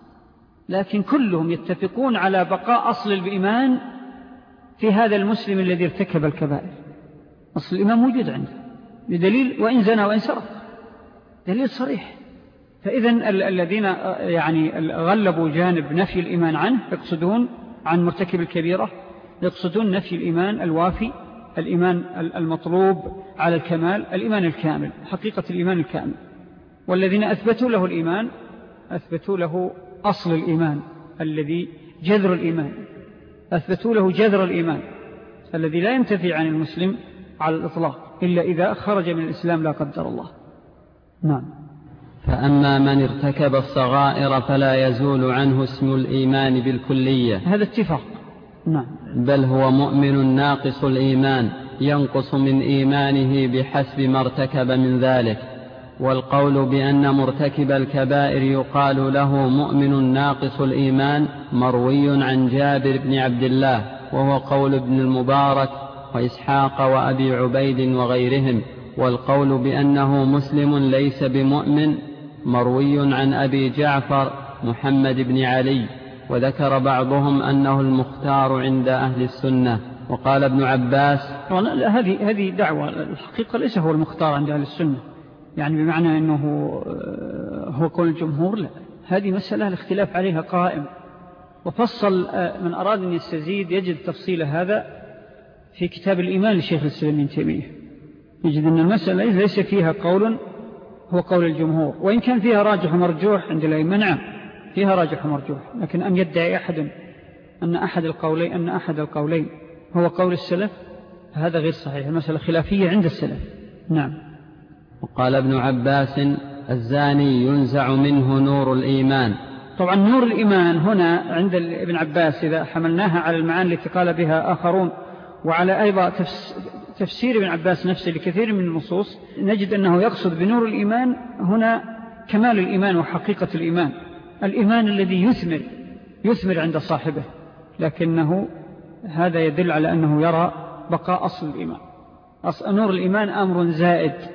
لكن كلهم يتفقون على بقاء أصل الإيمان في هذا المسلم الذي ارتكب الكبائر. أصل الإيمان موجود عنده. بدليل وإن زنى وإن سرق. دليل صريح. فإذا الذين يعني غلبوا جانب نفي الإيمان عنه يقصدون عن مرتكب الكبيرة يقصدون نفي الإيمان الوافي الإيمان المطلوب على الكمال الإيمان الكامل حقيقة الإيمان الكامل. والذين أثبتوا له الإيمان أثبتوا له أصل الإيمان الذي جذر الإيمان. أثبتوا له جذر الإيمان الذي لا ينتفي عن المسلم على الإطلاق إلا إذا خرج من الإسلام لا قدر الله. نعم. فأما من ارتكب الصغائر فلا يزول عنه اسم الإيمان بالكلية. هذا اتفاق. نعم. بل هو مؤمن ناقص الإيمان ينقص من إيمانه بحسب ما ارتكب من ذلك. والقول بأن مرتكب الكبائر يقال له مؤمن ناقص الإيمان مروي عن جابر بن عبد الله وهو قول ابن المبارك وإسحاق وأبي عبيد وغيرهم والقول بأنه مسلم ليس بمؤمن مروي عن أبي جعفر محمد بن علي وذكر بعضهم أنه المختار عند أهل السنة. وقال ابن عباس هذه هذه دعوة الحقيقة ليس هو المختار عند أهل السنة. يعني بمعنى أنه آه، هو قول الجمهور لا. هذه مسألة الاختلاف عليها قائم. وفصل آه، من أراد أن يستزيد يجد تفصيل هذا في كتاب الإيمان لشيخ السلمين تيمية. يجد أن المسألة ليس فيها قول هو قول الجمهور. وإن كان فيها راجح ومرجوح عند الأئمة نعم فيها راجح ومرجوح. لكن أن يدعي أحد أن أحد القولين أن أحد القولين هو قول السلف هذا غير صحيح. المسألة خلافية عند السلف. نعم. وقال ابن عباس الزاني ينزع منه نور الإيمان. طبعا نور الإيمان هنا عند ابن عباس إذا حملناها على المعاني التي قال بها آخرون وعلى أيضا تفسير ابن عباس نفسه لكثير من النصوص نجد أنه يقصد بنور الإيمان هنا كمال الإيمان وحقيقة الإيمان. الإيمان الذي يثمر يثمر عند صاحبه لكنه هذا يدل على أنه يرى بقاء أصل الإيمان. أصل نور الإيمان أمر زائد.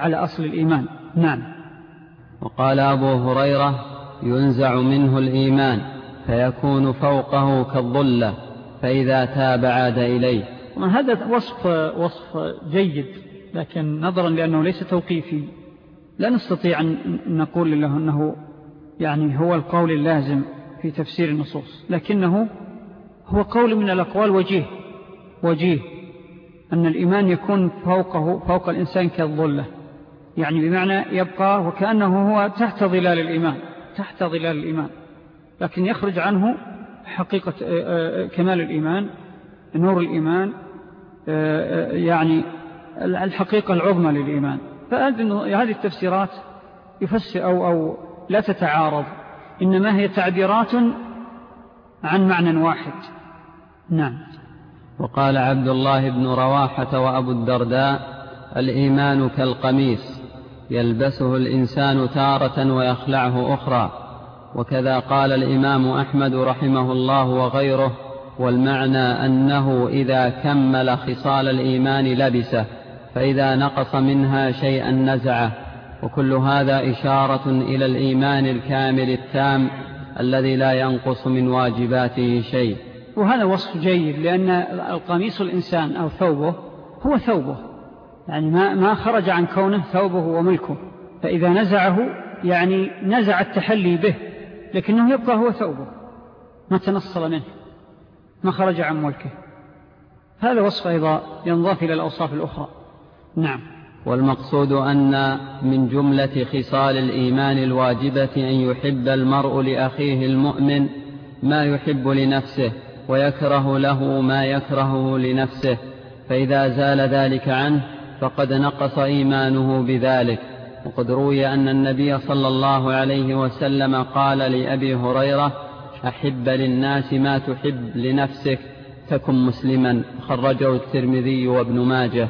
على أصل الإيمان. نعم. وقال أبو هريرة ينزع منه الإيمان فيكون فوقه كالظلة فإذا تاب عاد إليه. هذا وصف, وصف جيد لكن نظرا لأنه ليس توقيفي. لا نستطيع أن نقول له أنه يعني هو القول اللازم في تفسير النصوص لكنه هو قول من الأقوال وجيه وجيه أن الإيمان يكون فوقه فوق الإنسان كالظلة. يعني بمعنى يبقى وكأنه هو تحت ظلال الإيمان تحت ظلال الإيمان. لكن يخرج عنه حقيقة آه، آه، كمال الإيمان نور الإيمان آه، يعني الحقيقة العظمى للإيمان. فهذه التفسيرات يفسر أو, أو لا تتعارض إنما هي تعبيرات عن معنى واحد. نعم. وقال عبد الله بن رواحة وأبو الدرداء الإيمان كالقميص. يلبسه الإنسان تارة ويخلعه أخرى. وكذا قال الإمام أحمد رحمه الله وغيره والمعنى أنه إذا كمل خصال الإيمان لبسه فإذا نقص منها شيئا نزعه. وكل هذا إشارة إلى الإيمان الكامل التام الذي لا ينقص من واجباته شيء. وهذا وصف جيد لأن القميص الإنسان أو ثوبه هو ثوبه. يعني ما, ما خرج عن كونه ثوبه وملكه. فإذا نزعه يعني نزع التحلي به لكنه يبقى هو ثوبه. ما تنصل منه ما خرج عن ملكه. هذا وصف أيضا ينضاف إلى الأوصاف الأخرى. نعم. والمقصود أن من جملة خصال الإيمان الواجبة أن يحب المرء لأخيه المؤمن ما يحب لنفسه ويكره له ما يكرهه لنفسه. فإذا زال ذلك عنه فقد نقص إيمانه بذلك. وقد روي أن النبي صلى الله عليه وسلم قال لأبي هريرة أحب للناس ما تحب لنفسك تكن مسلما. خرجه الترمذي وابن ماجه.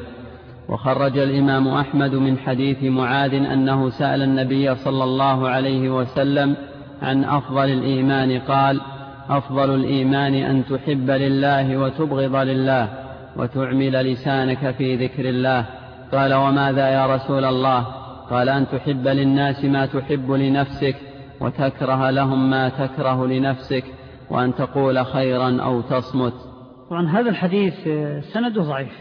وخرج الإمام أحمد من حديث معاذ أنه سأل النبي صلى الله عليه وسلم عن أفضل الإيمان قال أفضل الإيمان أن تحب لله وتبغض لله وتعمل لسانك في ذكر الله. قال وماذا يا رسول الله؟ قال أن تحب للناس ما تحب لنفسك وتكره لهم ما تكره لنفسك وأن تقول خيرا أو تصمت. طبعا هذا الحديث سنده ضعيف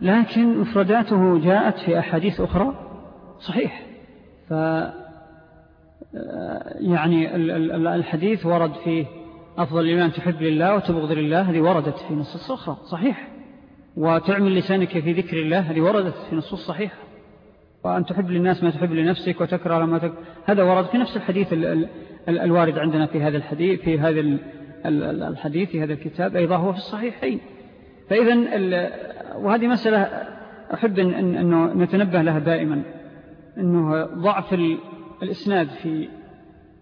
لكن مفرداته جاءت في أحاديث أخرى صحيح. ف يعني الحديث ورد فيه أفضل الإيمان تحب لله وتبغض لله هذه وردت في نصوص أخرى صحيح. وتعمل لسانك في ذكر الله. هذه وردت في نصوص صحيحة. وأن تحب للناس ما تحب لنفسك وتكره لما تكره هذا ورد في نفس الحديث الوارد عندنا في هذا الحديث في هذا الحديث في هذا الكتاب أيضا هو في الصحيحين. فإذا وهذه مسألة أحب أن أنه نتنبه لها دائما. أنه ضعف الإسناد في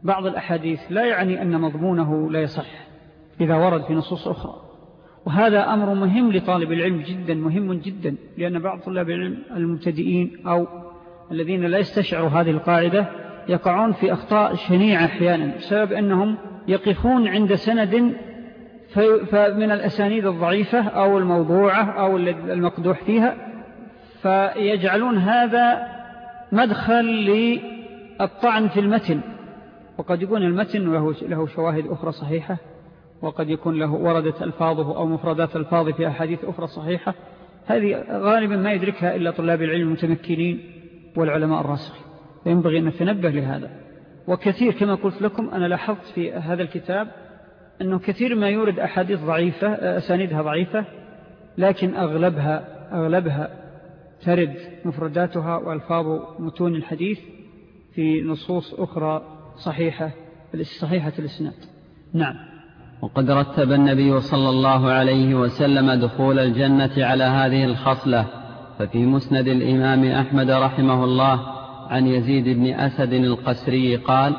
بعض الأحاديث لا يعني أن مضمونه لا يصح. إذا ورد في نصوص أخرى. وهذا أمر مهم لطالب العلم جدا مهم جدا لأن بعض طلاب العلم المبتدئين أو الذين لا يستشعروا هذه القاعدة يقعون في أخطاء شنيعة أحيانا بسبب أنهم يقفون عند سند فمن الأسانيد الضعيفة أو الموضوعة أو المقدوح فيها فيجعلون هذا مدخل للطعن في المتن. وقد يكون المتن له شواهد أخرى صحيحة. وقد يكون له وردت ألفاظه أو مفردات الفاظ في أحاديث أخرى صحيحة. هذه غالبا ما يدركها إلا طلاب العلم المتمكنين والعلماء الراسخين. فينبغي أن نتنبه لهذا. وكثير كما قلت لكم أنا لاحظت في هذا الكتاب أنه كثير ما يورد أحاديث ضعيفة أسانيدها ضعيفة لكن أغلبها أغلبها ترد مفرداتها وألفاظ متون الحديث في نصوص أخرى صحيحة صحيحة الإسناد. نعم. وقد رتب النبي صلى الله عليه وسلم دخول الجنة على هذه الخصلة ففي مسند الإمام أحمد رحمه الله عن يزيد بن أسد القسري قال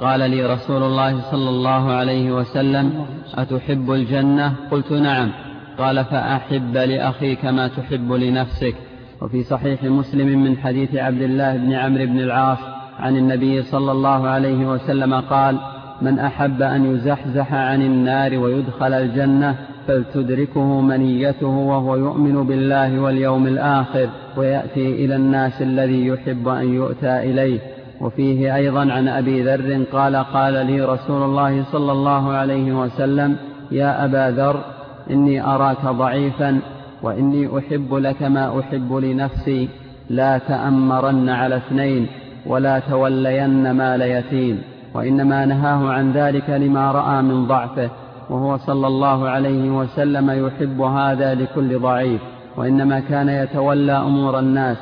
قال لي رسول الله صلى الله عليه وسلم أتحب الجنة؟ قلت نعم. قال فأحب لأخيك ما تحب لنفسك. وفي صحيح مسلم من حديث عبد الله بن عمرو بن العاص عن النبي صلى الله عليه وسلم قال من أحب أن يزحزح عن النار ويدخل الجنة فلتدركه منيته وهو يؤمن بالله واليوم الآخر ويأتي إلى الناس الذي يحب أن يؤتى إليه. وفيه أيضا عن أبي ذر قال قال لي رسول الله صلى الله عليه وسلم يا أبا ذر إني أراك ضعيفا وإني أحب لك ما أحب لنفسي. لا تأمرن على اثنين ولا تولين مال يتيم. وإنما نهاه عن ذلك لما رأى من ضعفه وهو صلى الله عليه وسلم يحب هذا لكل ضعيف وإنما كان يتولى أمور الناس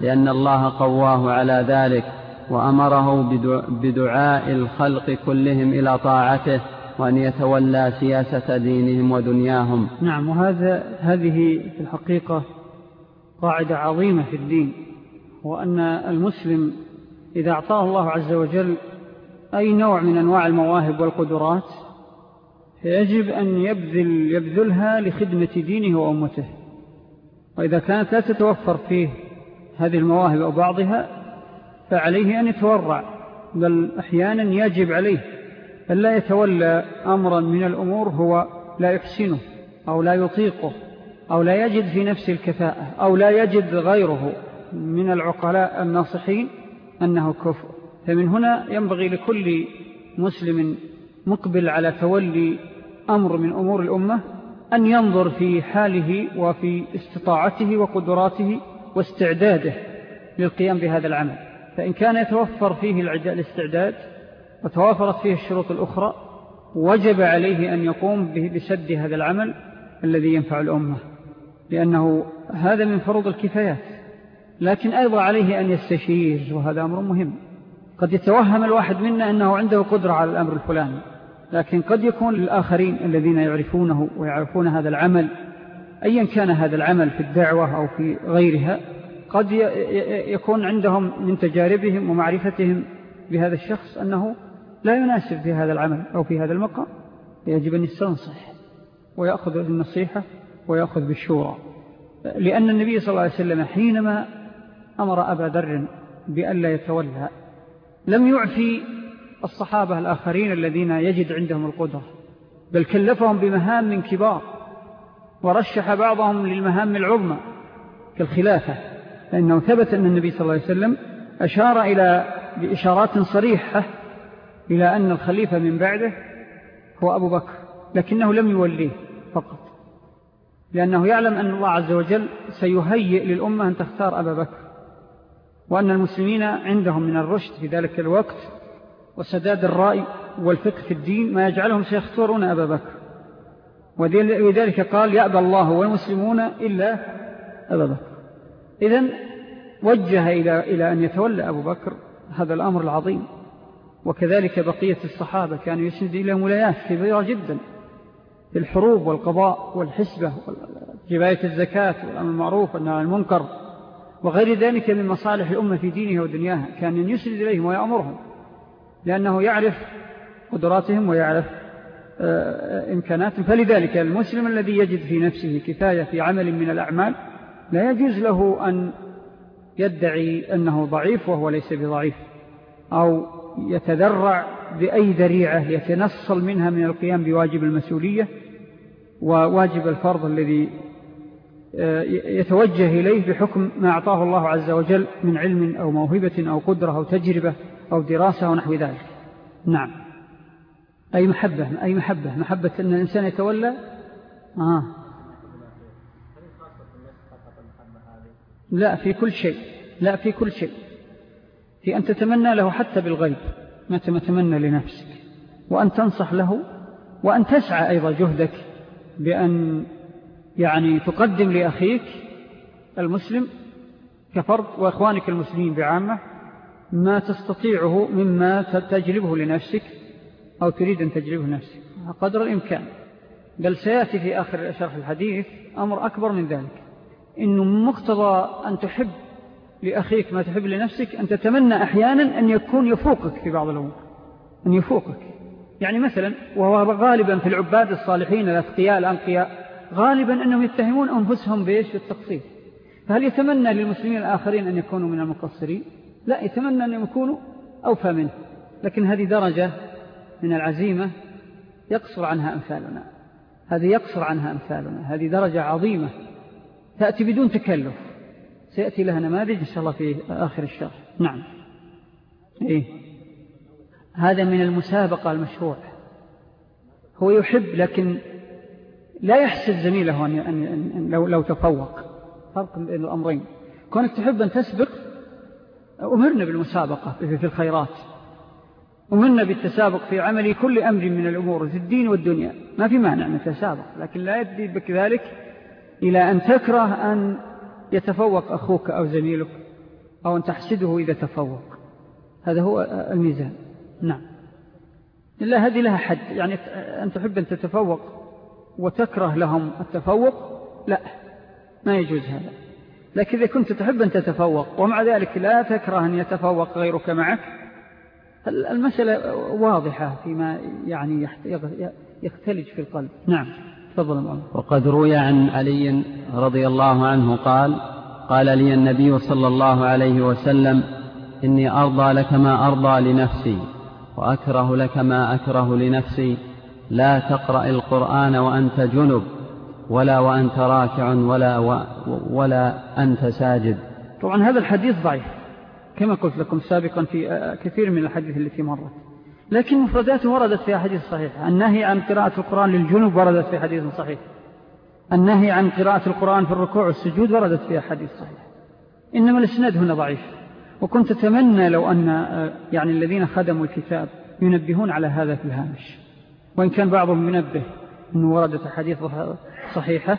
لأن الله قواه على ذلك وأمره بدعاء الخلق كلهم إلى طاعته وأن يتولى سياسة دينهم ودنياهم. نعم وهذا هذه في الحقيقة قاعدة عظيمة في الدين وأن المسلم إذا أعطاه الله عز وجل أي نوع من أنواع المواهب والقدرات فيجب أن يبذل يبذلها لخدمة دينه وأمته. وإذا كانت لا تتوفر فيه هذه المواهب أو بعضها فعليه أن يتورع. بل أحيانا يجب عليه أن لا يتولى أمرا من الأمور هو لا يحسنه أو لا يطيقه أو لا يجد في نفسه الكفاءة أو لا يجد غيره من العقلاء الناصحين أنه كفر. فمن هنا ينبغي لكل مسلم مقبل على تولي أمر من أمور الأمة أن ينظر في حاله وفي استطاعته وقدراته واستعداده للقيام بهذا العمل. فإن كان يتوفر فيه الاستعداد وتوافرت فيه الشروط الأخرى وجب عليه أن يقوم بسد هذا العمل الذي ينفع الأمة. لأنه هذا من فروض الكفايات. لكن أيضا عليه أن يستشير وهذا أمر مهم. قد يتوهم الواحد منا أنه عنده قدرة على الأمر الفلاني لكن قد يكون للآخرين الذين يعرفونه ويعرفون هذا العمل أيا كان هذا العمل في الدعوة أو في غيرها قد يكون عندهم من تجاربهم ومعرفتهم بهذا الشخص أنه لا يناسب في هذا العمل أو في هذا المقام يجب أن يستنصح ويأخذ بالنصيحة ويأخذ بالشورى. لأن النبي صلى الله عليه وسلم حينما أمر أبا ذر بأن لا يتولى لم يعفي الصحابة الآخرين الذين يجد عندهم القدرة بل كلفهم بمهام من كبار ورشح بعضهم للمهام العظمى كالخلافة لأنه ثبت أن النبي صلى الله عليه وسلم أشار إلى بإشارات صريحة إلى أن الخليفة من بعده هو أبو بكر لكنه لم يوليه فقط لأنه يعلم أن الله عز وجل سيهيئ للأمة أن تختار أبا بكر. وأن المسلمين عندهم من الرشد في ذلك الوقت وسداد الرأي والفقه في الدين ما يجعلهم سيختارون أبا بكر. ولذلك قال يأبى الله والمسلمون إلا أبا بكر. إذن وجه إلى, إلى أن يتولى أبو بكر هذا الأمر العظيم. وكذلك بقية الصحابة كانوا يسند إلى ولايات كبيرة جدا في الحروب والقضاء والحسبة جباية الزكاة والأمر المعروف والنهى المنكر. وغير ذلك من مصالح الأمة في دينها ودنياها كان يسند إليهم ويأمرهم لأنه يعرف قدراتهم ويعرف آه، إمكاناتهم. فلذلك المسلم الذي يجد في نفسه كفاية في عمل من الأعمال لا يجوز له أن يدعي أنه ضعيف وهو ليس بضعيف أو يتذرع بأي ذريعة يتنصل منها من القيام بواجب المسؤولية وواجب الفرض الذي آه، يتوجه إليه بحكم ما أعطاه الله عز وجل من علم أو موهبة أو قدرة أو تجربة أو دراسة ونحو ذلك. نعم. أي محبة أي محبة محبة أن الإنسان يتولى؟ آه. لا في كل شيء لا في كل شيء. في أن تتمنى له حتى بالغيب ما تتمنى لنفسك. وأن تنصح له وأن تسعى أيضا جهدك بأن يعني تقدم لأخيك المسلم كفرد وإخوانك المسلمين بعامة ما تستطيعه مما تجلبه لنفسك أو تريد أن تجلبه نفسك قدر الإمكان. بل سيأتي في آخر شرح الحديث أمر أكبر من ذلك. إنه مقتضى أن تحب لأخيك ما تحب لنفسك أن تتمنى أحيانا أن يكون يفوقك في بعض الأمور. أن يفوقك. يعني مثلا وهو غالبا في العباد الصالحين الأثقياء الأنقياء غالبا أنهم يتهمون أنفسهم بإيش؟ في التقصير فهل يتمنى للمسلمين الآخرين أن يكونوا من المقصرين؟ لا يتمنى أن يكونوا أوفى منه. لكن هذه درجة من العزيمة يقصر عنها أمثالنا. هذه يقصر عنها أمثالنا. هذه درجة عظيمة. تأتي بدون تكلف. سيأتي لها نماذج إن شاء الله في آخر الشهر نعم. إيه. هذا من المسابقة المشروع. هو يحب لكن لا يحسد زميله أن أن لو, لو تفوق. فرق بين الأمرين. كونك تحب أن تسبق أمرنا بالمسابقة في الخيرات. أمرنا بالتسابق في عمل كل أمر من الأمور في الدين والدنيا. ما في مانع من التسابق لكن لا يدي بك ذلك إلى أن تكره أن يتفوق أخوك أو زميلك أو أن تحسده إذا تفوق. هذا هو الميزان. نعم. إلا هذه لها حد. يعني أن تحب أن تتفوق. وتكره لهم التفوق؟ لا ما يجوز هذا. لكن إذا كنت تحب أن تتفوق ومع ذلك لا تكره أن يتفوق غيرك معك المسألة واضحة فيما يعني يختلج في القلب. نعم تفضل وقد روي عن علي رضي الله عنه قال قال لي النبي صلى الله عليه وسلم إني أرضى لك ما أرضى لنفسي وأكره لك ما أكره لنفسي لا تقرأ القرآن وأنت جنب ولا وأنت راكع ولا, و ولا أنت ساجد. طبعا هذا الحديث ضعيف كما قلت لكم سابقا في كثير من الحديث التي مرت. لكن مفرداته وردت في حديث صحيح النهي عن قراءة القرآن للجنوب وردت في حديث صحيح. النهي عن قراءة القرآن في الركوع والسجود وردت في حديث صحيح إنما الإسناد هنا ضعيف. وكنت أتمنى لو أن يعني الذين خدموا الكتاب ينبهون على هذا في الهامش. وإن كان بعضهم ينبه أنه وردت حديث صحيحة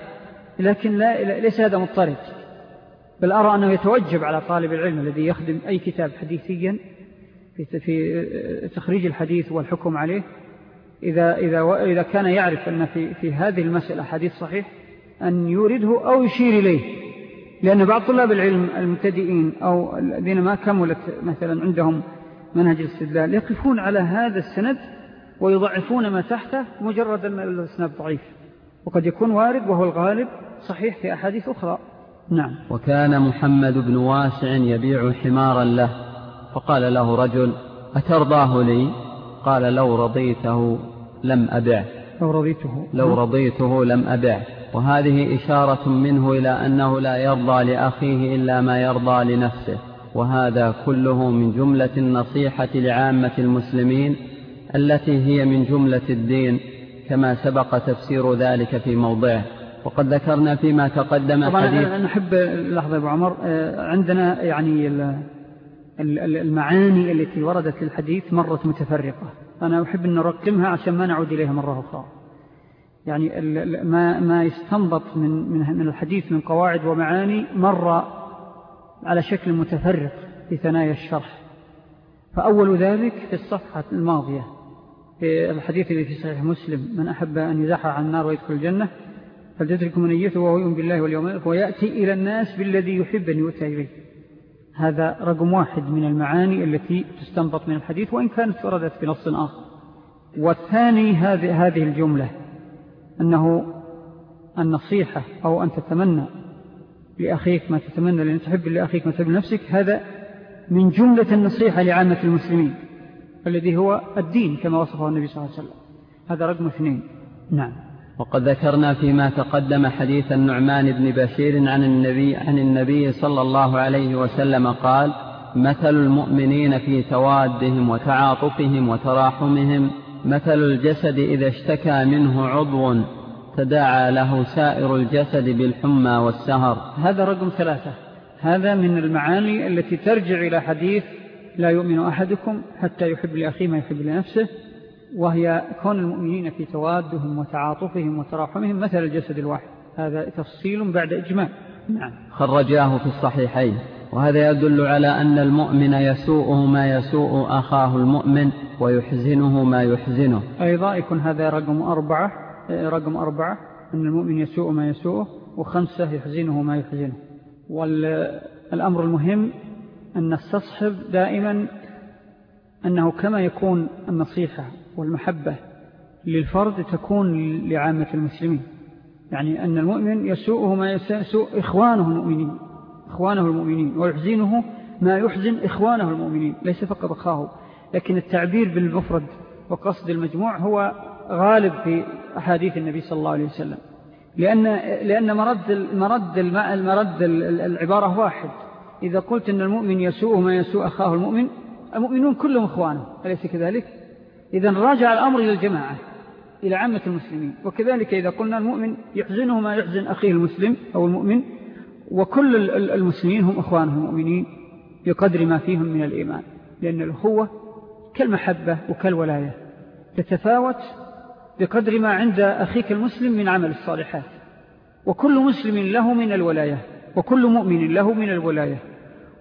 لكن لا ليس هذا مضطرد. بل أرى أنه يتوجب على طالب العلم الذي يخدم أي كتاب حديثيا في تخريج الحديث والحكم عليه. إذا, إذا, إذا كان يعرف أن في, في هذه المسألة حديث صحيح أن يورده أو يشير إليه. لأن بعض طلاب العلم المبتدئين أو الذين ما كملت مثلا عندهم منهج الاستدلال يقفون على هذا السند ويضعفون ما تحته مجرد السند ضعيف. وقد يكون وارد وهو الغالب صحيح في أحاديث أخرى. نعم. وكان محمد بن واسع يبيع حمارا له فقال له رجل أترضاه لي؟ قال لو رضيته لم أبع لو رضيته. لو رضيته لم أبع وهذه إشارة منه إلى أنه لا يرضى لأخيه إلا ما يرضى لنفسه. وهذا كله من جملة النصيحة لعامة المسلمين التي هي من جملة الدين كما سبق تفسير ذلك في موضعه. وقد ذكرنا فيما تقدم طبعا حديث نحب لحظة أبو عمر. آه، عندنا يعني المعاني التي وردت للحديث مرت متفرقة. أنا أحب أن نرقمها عشان ما نعود إليها مرة أخرى. يعني ما, ما يستنبط من, من الحديث من قواعد ومعاني مر على شكل متفرق في ثنايا الشرح. فأول ذلك في الصفحة الماضية. في الحديث الذي في صحيح مسلم من أحب أن يزحى عن النار ويدخل الجنة فلتدرك منيته وهو يؤمن بالله واليوم ويأتي إلى الناس بالذي يحب أن يؤتى إليه. هذا رقم واحد من المعاني التي تستنبط من الحديث وإن كانت وردت بنص آخر. والثاني هذه هذه الجملة أنه النصيحة أو أن تتمنى لأخيك ما تتمنى لأن تحب لأخيك ما تحب لنفسك هذا من جملة النصيحة لعامة المسلمين. الذي هو الدين كما وصفه النبي صلى الله عليه وسلم. هذا رقم اثنين. نعم. وقد ذكرنا فيما تقدم حديث النعمان بن بشير عن النبي, عن النبي صلى الله عليه وسلم قال مثل المؤمنين في توادهم وتعاطفهم وتراحمهم مثل الجسد إذا اشتكى منه عضو تداعى له سائر الجسد بالحمى والسهر. هذا رقم ثلاثة. هذا من المعاني التي ترجع إلى حديث لا يؤمن أحدكم حتى يحب لأخيه ما يحب لنفسه وهي كون المؤمنين في توادهم وتعاطفهم وتراحمهم مثل الجسد الواحد. هذا تفصيل بعد إجمال نعم. خرجاه في الصحيحين. وهذا يدل على أن المؤمن يسوءه ما يسوء أخاه المؤمن ويحزنه ما يحزنه. أيضا يكون هذا رقم أربعة رقم أربعة أن المؤمن يسوء ما يسوءه وخمسة يحزنه ما يحزنه. والأمر المهم أن نستصحب دائما أنه كما يكون النصيحة والمحبة للفرد تكون لعامة المسلمين. يعني أن المؤمن يسوءه ما يسوء إخوانه المؤمنين إخوانه المؤمنين ويحزنه ما يحزن إخوانه المؤمنين. ليس فقط أخاه لكن التعبير بالمفرد وقصد المجموع هو غالب في أحاديث النبي صلى الله عليه وسلم. لأن, لأن مرد, مرد, المرد العبارة واحد. إذا قلت أن المؤمن يسوء ما يسوء أخاه المؤمن المؤمنون كلهم إخوانه أليس كذلك؟ إذا راجع الأمر إلى الجماعة إلى عامة المسلمين. وكذلك إذا قلنا المؤمن يحزنه ما يحزن أخيه المسلم أو المؤمن وكل المسلمين هم أخوانه المؤمنين بقدر ما فيهم من الإيمان. لأن الأخوة كالمحبة وكالولاية. تتفاوت بقدر ما عند أخيك المسلم من عمل الصالحات. وكل مسلم له من الولاية. وكل مؤمن له من الولاية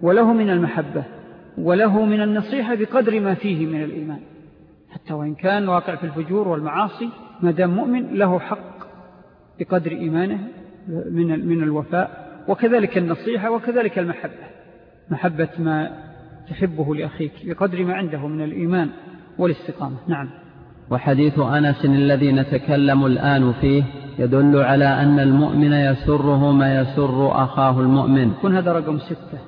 وله من المحبة وله من النصيحة بقدر ما فيه من الإيمان. حتى وإن كان واقع في الفجور والمعاصي ما دام مؤمن له حق بقدر إيمانه من من الوفاء وكذلك النصيحة وكذلك المحبة. محبة ما تحبه لأخيك بقدر ما عنده من الإيمان والاستقامة. نعم. وحديث أنس الذي نتكلم الآن فيه يدل على أن المؤمن يسره ما يسر أخاه المؤمن. كن هذا رقم ستة.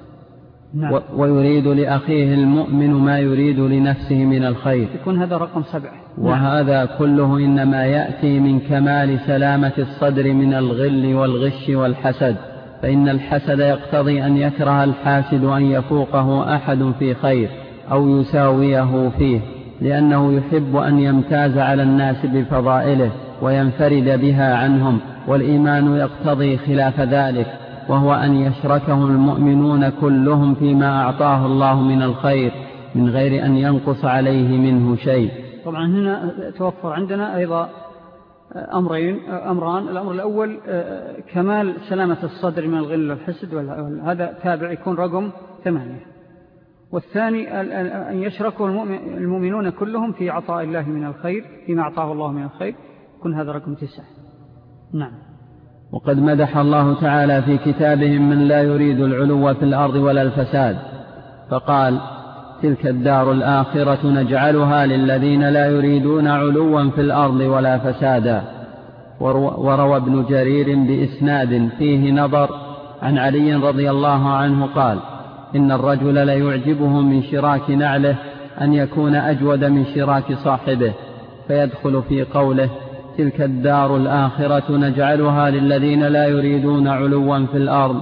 نعم. ويريد لأخيه المؤمن ما يريد لنفسه من الخير. يكون هذا رقم سبعة. نعم. وهذا كله إنما يأتي من كمال سلامة الصدر من الغل والغش والحسد. فإن الحسد يقتضي أن يكره الحاسد أن يفوقه أحد في خير أو يساويه فيه. لأنه يحب أن يمتاز على الناس بفضائله وينفرد بها عنهم والإيمان يقتضي خلاف ذلك وهو أن يشركه المؤمنون كلهم فيما أعطاه الله من الخير من غير أن ينقص عليه منه شيء. طبعا هنا توفر عندنا أيضا أمرين أمران الأمر الأول كمال سلامة الصدر من الغل والحسد هذا تابع يكون رقم ثمانية. والثاني أن يشركوا المؤمنون كلهم في عطاء الله من الخير فيما أعطاه الله من الخير. يكون هذا رقم تسعة. نعم. وقد مدح الله تعالى في كتابهم من لا يريد العلو في الأرض ولا الفساد فقال تلك الدار الآخرة نجعلها للذين لا يريدون علوا في الأرض ولا فسادا. وروى ابن جرير بإسناد فيه نظر عن علي رضي الله عنه قال إن الرجل ليعجبه من شراك نعله أن يكون أجود من شراك صاحبه فيدخل في قوله تلك الدار الآخرة نجعلها للذين لا يريدون علوا في الأرض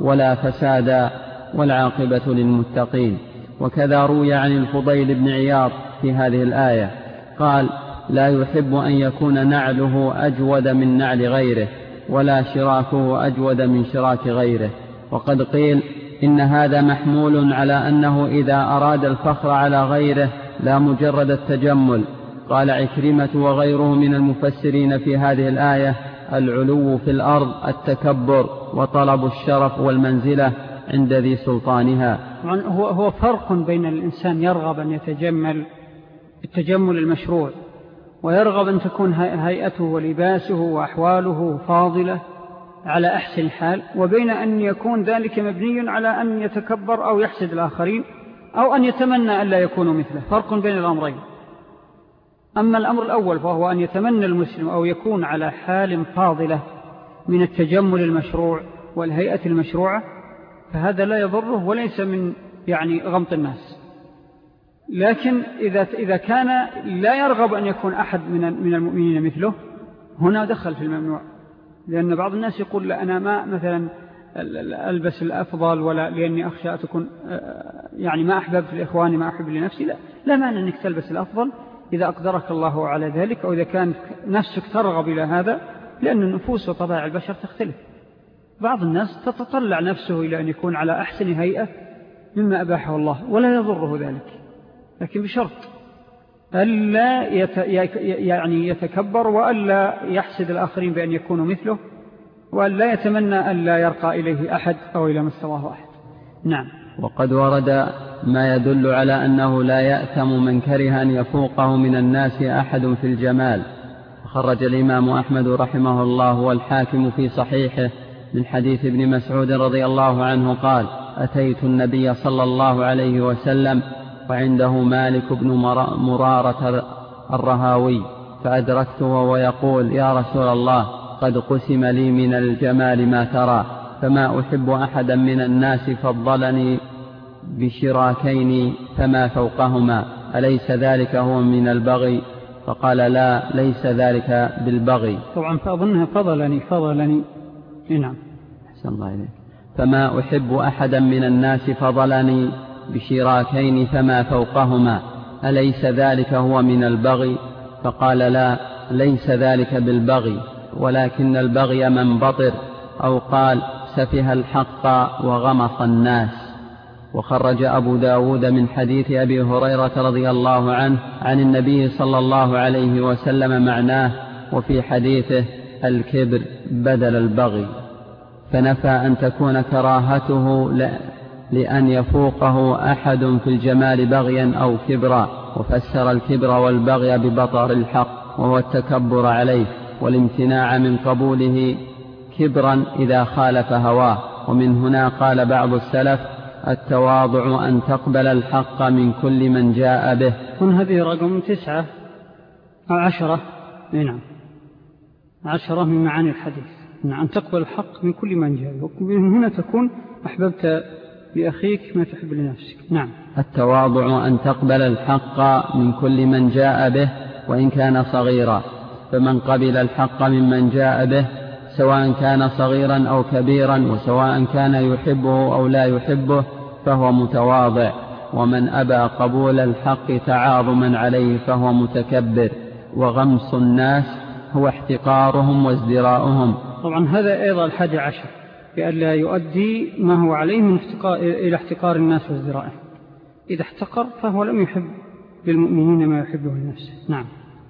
ولا فسادا والعاقبة للمتقين. وكذا روي عن الفضيل بن عياض في هذه الآية قال لا يحب أن يكون نعله أجود من نعل غيره ولا شراكه أجود من شراك غيره. وقد قيل إن هذا محمول على أنه إذا أراد الفخر على غيره لا مجرد التجمل. قال عكرمة وغيره من المفسرين في هذه الآية العلو في الأرض التكبر وطلب الشرف والمنزلة عند ذي سلطانها. هو, هو فرق بين الإنسان يرغب أن يتجمل التجمل المشروع ويرغب أن تكون هيئته ولباسه وأحواله فاضلة على أحسن حال وبين أن يكون ذلك مبني على أن يتكبر أو يحسد الآخرين أو أن يتمنى أن لا يكونوا مثله. فرق بين الأمرين. أما الأمر الأول فهو أن يتمنى المسلم أو يكون على حال فاضلة من التجمل المشروع والهيئة المشروعة فهذا لا يضره وليس من يعني غمط الناس. لكن إذا, إذا كان لا يرغب أن يكون أحد من من المؤمنين مثله هنا دخل في الممنوع. لأن بعض الناس يقول لا أنا ما مثلا ألبس الأفضل ولا لأني أخشى أن تكون يعني ما أحبب في ما أحب لنفسي لا. لا معنى أنك تلبس الأفضل إذا أقدرك الله على ذلك أو إذا كانت نفسك ترغب إلى هذا لأن النفوس وطبائع البشر تختلف. بعض الناس تتطلع نفسه إلى أن يكون على أحسن هيئة مما أباحه الله ولا يضره ذلك. لكن بشرط ألا يت... يعني يتكبر وألا يحسد الآخرين بأن يكونوا مثله وألا يتمنى ألا يرقى إليه أحد أو إلى مستواه أحد. نعم. وقد ورد ما يدل على أنه لا يأثم من كره أن يفوقه من الناس أحد في الجمال. خرج الإمام أحمد رحمه الله والحاكم في صحيحه من حديث ابن مسعود رضي الله عنه قال أتيت النبي صلى الله عليه وسلم وعنده مالك بن مرارة الرهاوي فأدركته وهو يقول يا رسول الله قد قسم لي من الجمال ما ترى فما أحب أحدا من الناس فضلني بشراكين فما فوقهما أليس ذلك هو من البغي؟ فقال لا ليس ذلك بالبغي. طبعا فأظنها فضلني فضلني. نعم. أحسن الله إليك. فما أحب أحدا من الناس فضلني بشراكين فما فوقهما أليس ذلك هو من البغي؟ فقال لا ليس ذلك بالبغي ولكن البغي من بطر أو قال سفه الحق وغمص الناس. وخرج أبو داود من حديث أبي هريرة رضي الله عنه عن النبي صلى الله عليه وسلم معناه وفي حديثه الكبر بدل البغي. فنفى أن تكون كراهته لأن يفوقه أحد في الجمال بغيا أو كبرا وفسر الكبر والبغي ببطر الحق وهو التكبر عليه والامتناع من قبوله كبرا إذا خالف هواه. ومن هنا قال بعض السلف التواضع أن تقبل الحق من كل من جاء به. هنا هذه رقم تسعة أو عشرة. نعم. عشرة من معاني الحديث. نعم أن تقبل الحق من كل من جاء ومن هنا تكون أحببت لأخيك ما تحب لنفسك. نعم. التواضع أن تقبل الحق من كل من جاء به وإن كان صغيرا. فمن قبل الحق ممن جاء به سواء كان صغيرا أو كبيرا وسواء كان يحبه أو لا يحبه فهو متواضع. ومن أبى قبول الحق تعاظما عليه فهو متكبر. وغمص الناس هو احتقارهم وازدراؤهم. طبعا هذا أيضا الحادي عشر. بألا يؤدي ما هو عليه من احتقار إلى احتقار الناس وازدرائهم إذا احتقر فهو لم يحب للمؤمنين ما يحبه لنفسه. نعم.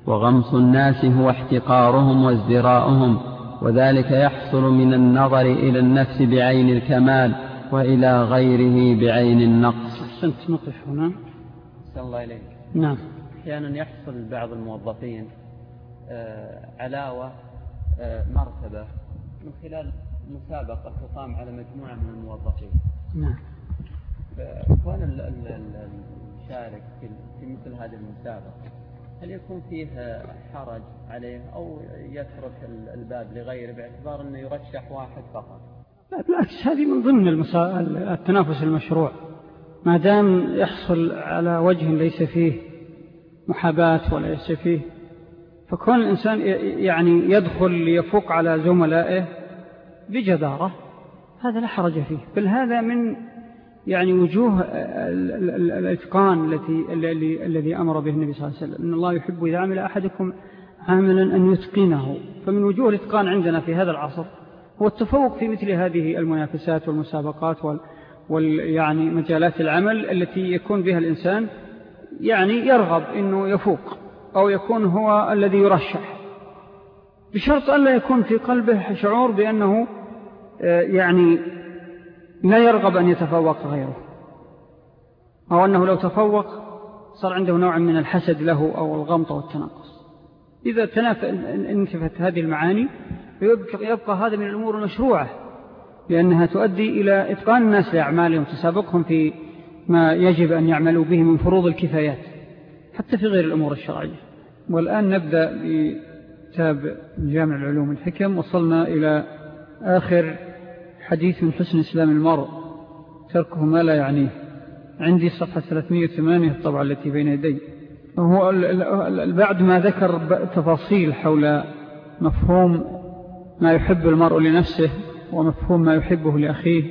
وغمص الناس هو احتقارهم وازدراؤهم وذلك يحصل من النظر إلى النفس بعين الكمال وإلى غيره بعين النقص. أحسنت نقف هنا. أحسن الله إليك. نعم. أحيانا يحصل بعض الموظفين آه، علاوة آه، مرتبة من خلال مسابقة تقام على مجموعة من الموظفين. نعم. كون المشارك في مثل هذه المسابقة هل يكون فيه حرج عليه أو يترك الباب لغيره باعتبار أنه يرشح واحد فقط؟ لا بالعكس هذه من ضمن المسا... التنافس المشروع. ما دام يحصل على وجه ليس فيه محاباة ولا ليس فيه فكون الإنسان يعني يدخل ليفوق على زملائه بجدارة هذا لا حرج فيه. بل هذا من يعني وجوه الإتقان التي الذي أمر به النبي صلى الله عليه وسلم. إن الله يحب إذا عمل أحدكم عاملا أن يتقنه. فمن وجوه الإتقان عندنا في هذا العصر هو التفوق في مثل هذه المنافسات والمسابقات وال يعني مجالات العمل التي يكون بها الإنسان يعني يرغب أنه يفوق أو يكون هو الذي يرشح. بشرط أن يكون في قلبه شعور بأنه آه، يعني لا يرغب أن يتفوق غيره. أو أنه لو تفوق صار عنده نوع من الحسد له أو الغمط والتنقص إذا انتفت هذه المعاني يبقى هذا من الأمور المشروعة لأنها تؤدي إلى إتقان الناس لأعمالهم وتسابقهم في ما يجب أن يعملوا به من فروض الكفايات حتى في غير الأمور الشرعية. والآن نبدأ بكتاب جامع العلوم الحكم وصلنا إلى آخر حديث من حسن إسلام المرء تركه ما لا يعنيه. عندي صفحة 308 الطبعة التي بين يدي. وهو بعد ما ذكر تفاصيل حول مفهوم ما يحب المرء لنفسه ومفهوم ما يحبه لأخيه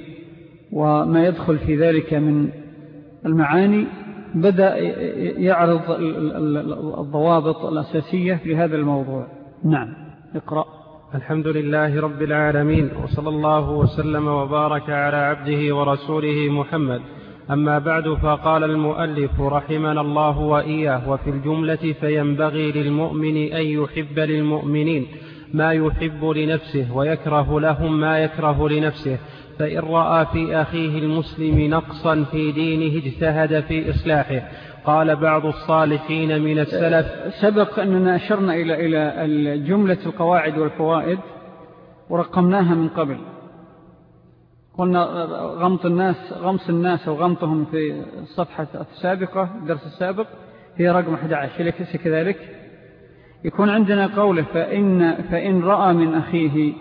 وما يدخل في ذلك من المعاني. بدأ يعرض الضوابط الأساسية لهذا الموضوع. نعم. اقرأ. الحمد لله رب العالمين وصلى الله وسلم وبارك على عبده ورسوله محمد. أما بعد فقال المؤلف رحمنا الله وإياه وفي الجملة فينبغي للمؤمن أن يحب للمؤمنين ما يحب لنفسه ويكره لهم ما يكره لنفسه. فإن رأى في أخيه المسلم نقصا في دينه اجتهد في إصلاحه. قال بعض الصالحين من السلف سبق أننا أشرنا إلى إلى جملة القواعد والفوائد ورقمناها من قبل. قلنا غمط الناس غمص الناس وغمطهم في الصفحة السابقة الدرس السابق هي رقم 11 ليس كذلك؟ يكون عندنا قوله فإن, فإن رأى من أخيه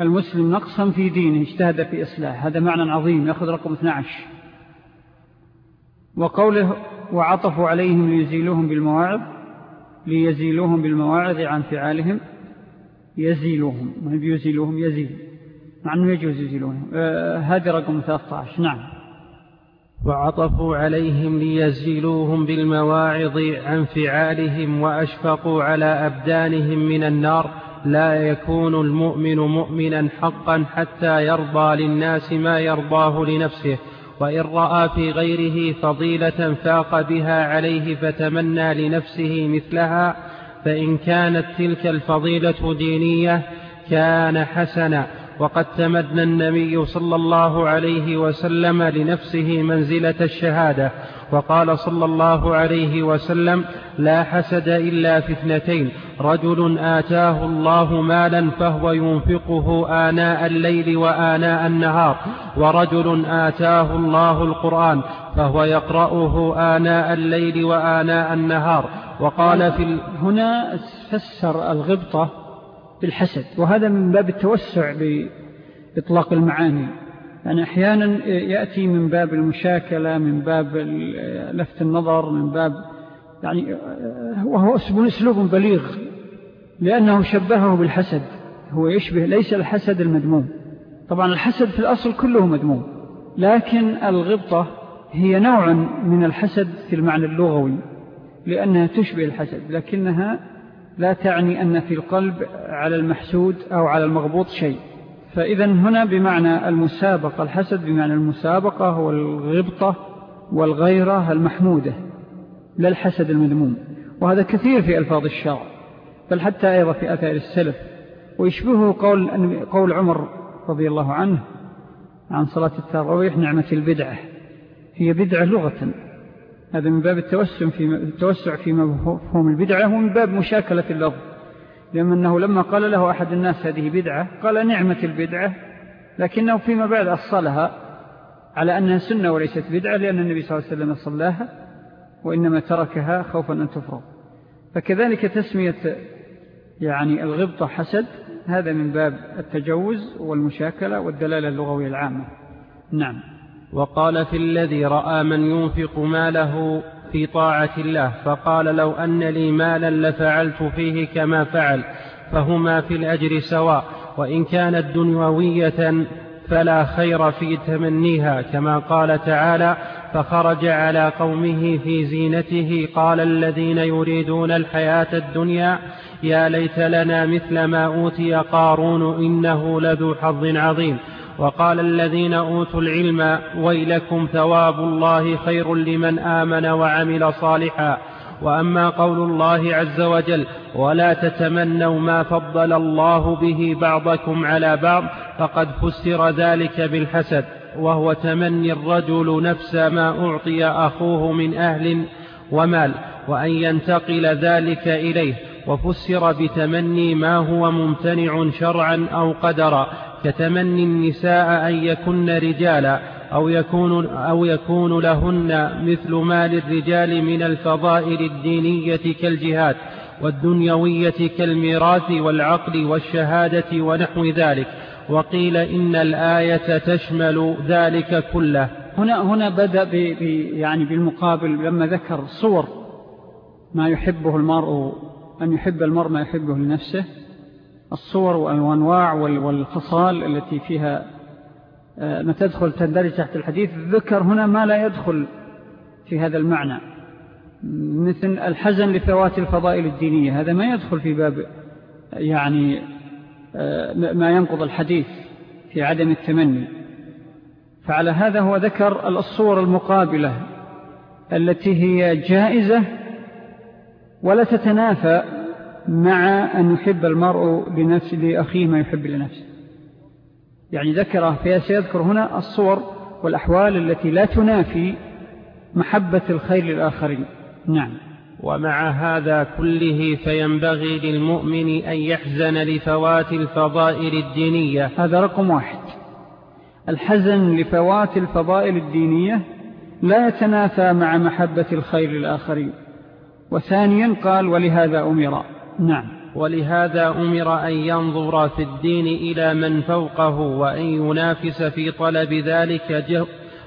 المسلم نقصا في دينه اجتهد في إصلاح. هذا معنى عظيم يأخذ رقم 12 وقوله وعطفوا عليهم ليزيلوهم بالمواعظ ليزيلوهم بالمواعظ عن فعالهم يزيلوهم ما يزيلوهم يزيل. مع أنه يجوز يزيلوهم آه هذه رقم 13 نعم. وعطفوا عليهم ليزيلوهم بالمواعظ عن فعالهم وأشفقوا على أبدانهم من النار. لا يكون المؤمن مؤمنا حقا حتى يرضى للناس ما يرضاه لنفسه. وإن رأى في غيره فضيلة فاق بها عليه فتمنى لنفسه مثلها فإن كانت تلك الفضيلة دينية كان حسنا. وقد تمنى النبي صلى الله عليه وسلم لنفسه منزلة الشهادة. وقال صلى الله عليه وسلم لا حسد إلا في اثنتين رجل آتاه الله مالا فهو ينفقه آناء الليل وآناء النهار ورجل آتاه الله القرآن فهو يقرأه آناء الليل وآناء النهار وقال في. هنا فسر الغبطة بالحسد وهذا من باب التوسع بإطلاق المعاني يعني أحيانا يأتي من باب المشاكلة من باب لفت النظر من باب يعني وهو أسلوب بليغ لأنه شبهه بالحسد. هو يشبه ليس الحسد المدموم. طبعا الحسد في الأصل كله مدموم. لكن الغبطة هي نوع من الحسد في المعنى اللغوي لأنها تشبه الحسد لكنها لا تعني أن في القلب على المحسود أو على المغبوط شيء. فإذا هنا بمعنى المسابقة الحسد بمعنى المسابقة والغبطة والغيرة المحمودة لا الحسد المذموم وهذا كثير في ألفاظ الشرع. بل حتى أيضا في أثار السلف. ويشبهه قول, قول عمر رضي الله عنه عن صلاة التراويح نعمة البدعة. هي بدعة لغة. هذا من باب التوسع في التوسع في مفهوم البدعة ومن باب مشاكلة اللفظ. لأنه لما قال له أحد الناس هذه بدعة قال نعمة البدعة. لكنه فيما بعد أصلها على أنها سنة وليست بدعة لأن النبي صلى الله عليه وسلم صلاها وإنما تركها خوفا أن تفرغ فكذلك تسمية يعني الغبطة حسد هذا من باب التجوز والمشاكلة والدلالة اللغوية العامة. نعم. وقال في الذي رأى من ينفق ماله في طاعة الله فقال لو أن لي مالا لفعلت فيه كما فعل فهما في الأجر سواء وإن كانت دنيوية فلا خير في تمنيها كما قال تعالى فخرج على قومه في زينته قال الذين يريدون الحياة الدنيا يا ليت لنا مثل ما أوتي قارون إنه لذو حظ عظيم. وقال الذين أوتوا العلم ويلكم ثواب الله خير لمن آمن وعمل صالحا. وأما قول الله عز وجل ولا تتمنوا ما فضل الله به بعضكم على بعض فقد فسر ذلك بالحسد وهو تمني الرجل نفس ما أعطي أخوه من أهل ومال وأن ينتقل ذلك إليه. وفسر بتمني ما هو ممتنع شرعا أو قدرا كتمني النساء أن يكن رجالا أو يكون, أو يكون لهن مثل ما للرجال من الفضائل الدينية كالجهاد والدنيوية كالميراث والعقل والشهادة ونحو ذلك. وقيل إن الآية تشمل ذلك كله. هنا هنا بدأ ب يعني بالمقابل لما ذكر صور ما يحبه المرء أن يحب المرء ما يحبه لنفسه الصور والأنواع والخصال التي فيها آه، ما تدخل تندرج تحت الحديث ذكر هنا ما لا يدخل في هذا المعنى. مثل الحزن لفوات الفضائل الدينية هذا ما يدخل في باب يعني آه، ما ينقض الحديث في عدم التمني. فعلى هذا هو ذكر الصور المقابلة التي هي جائزة ولا تتنافى مع أن يحب المرء لنفسه لأخيه ما يحب لنفسه. يعني ذكر فيها سيذكر هنا الصور والأحوال التي لا تنافي محبة الخير للآخرين. نعم. ومع هذا كله فينبغي للمؤمن أن يحزن لفوات الفضائل الدينية. هذا رقم واحد. الحزن لفوات الفضائل الدينية لا يتنافى مع محبة الخير للآخرين. وثانيا قال ولهذا أمر. نعم. ولهذا أمر أن ينظر في الدين إلى من فوقه وأن ينافس في طلب ذلك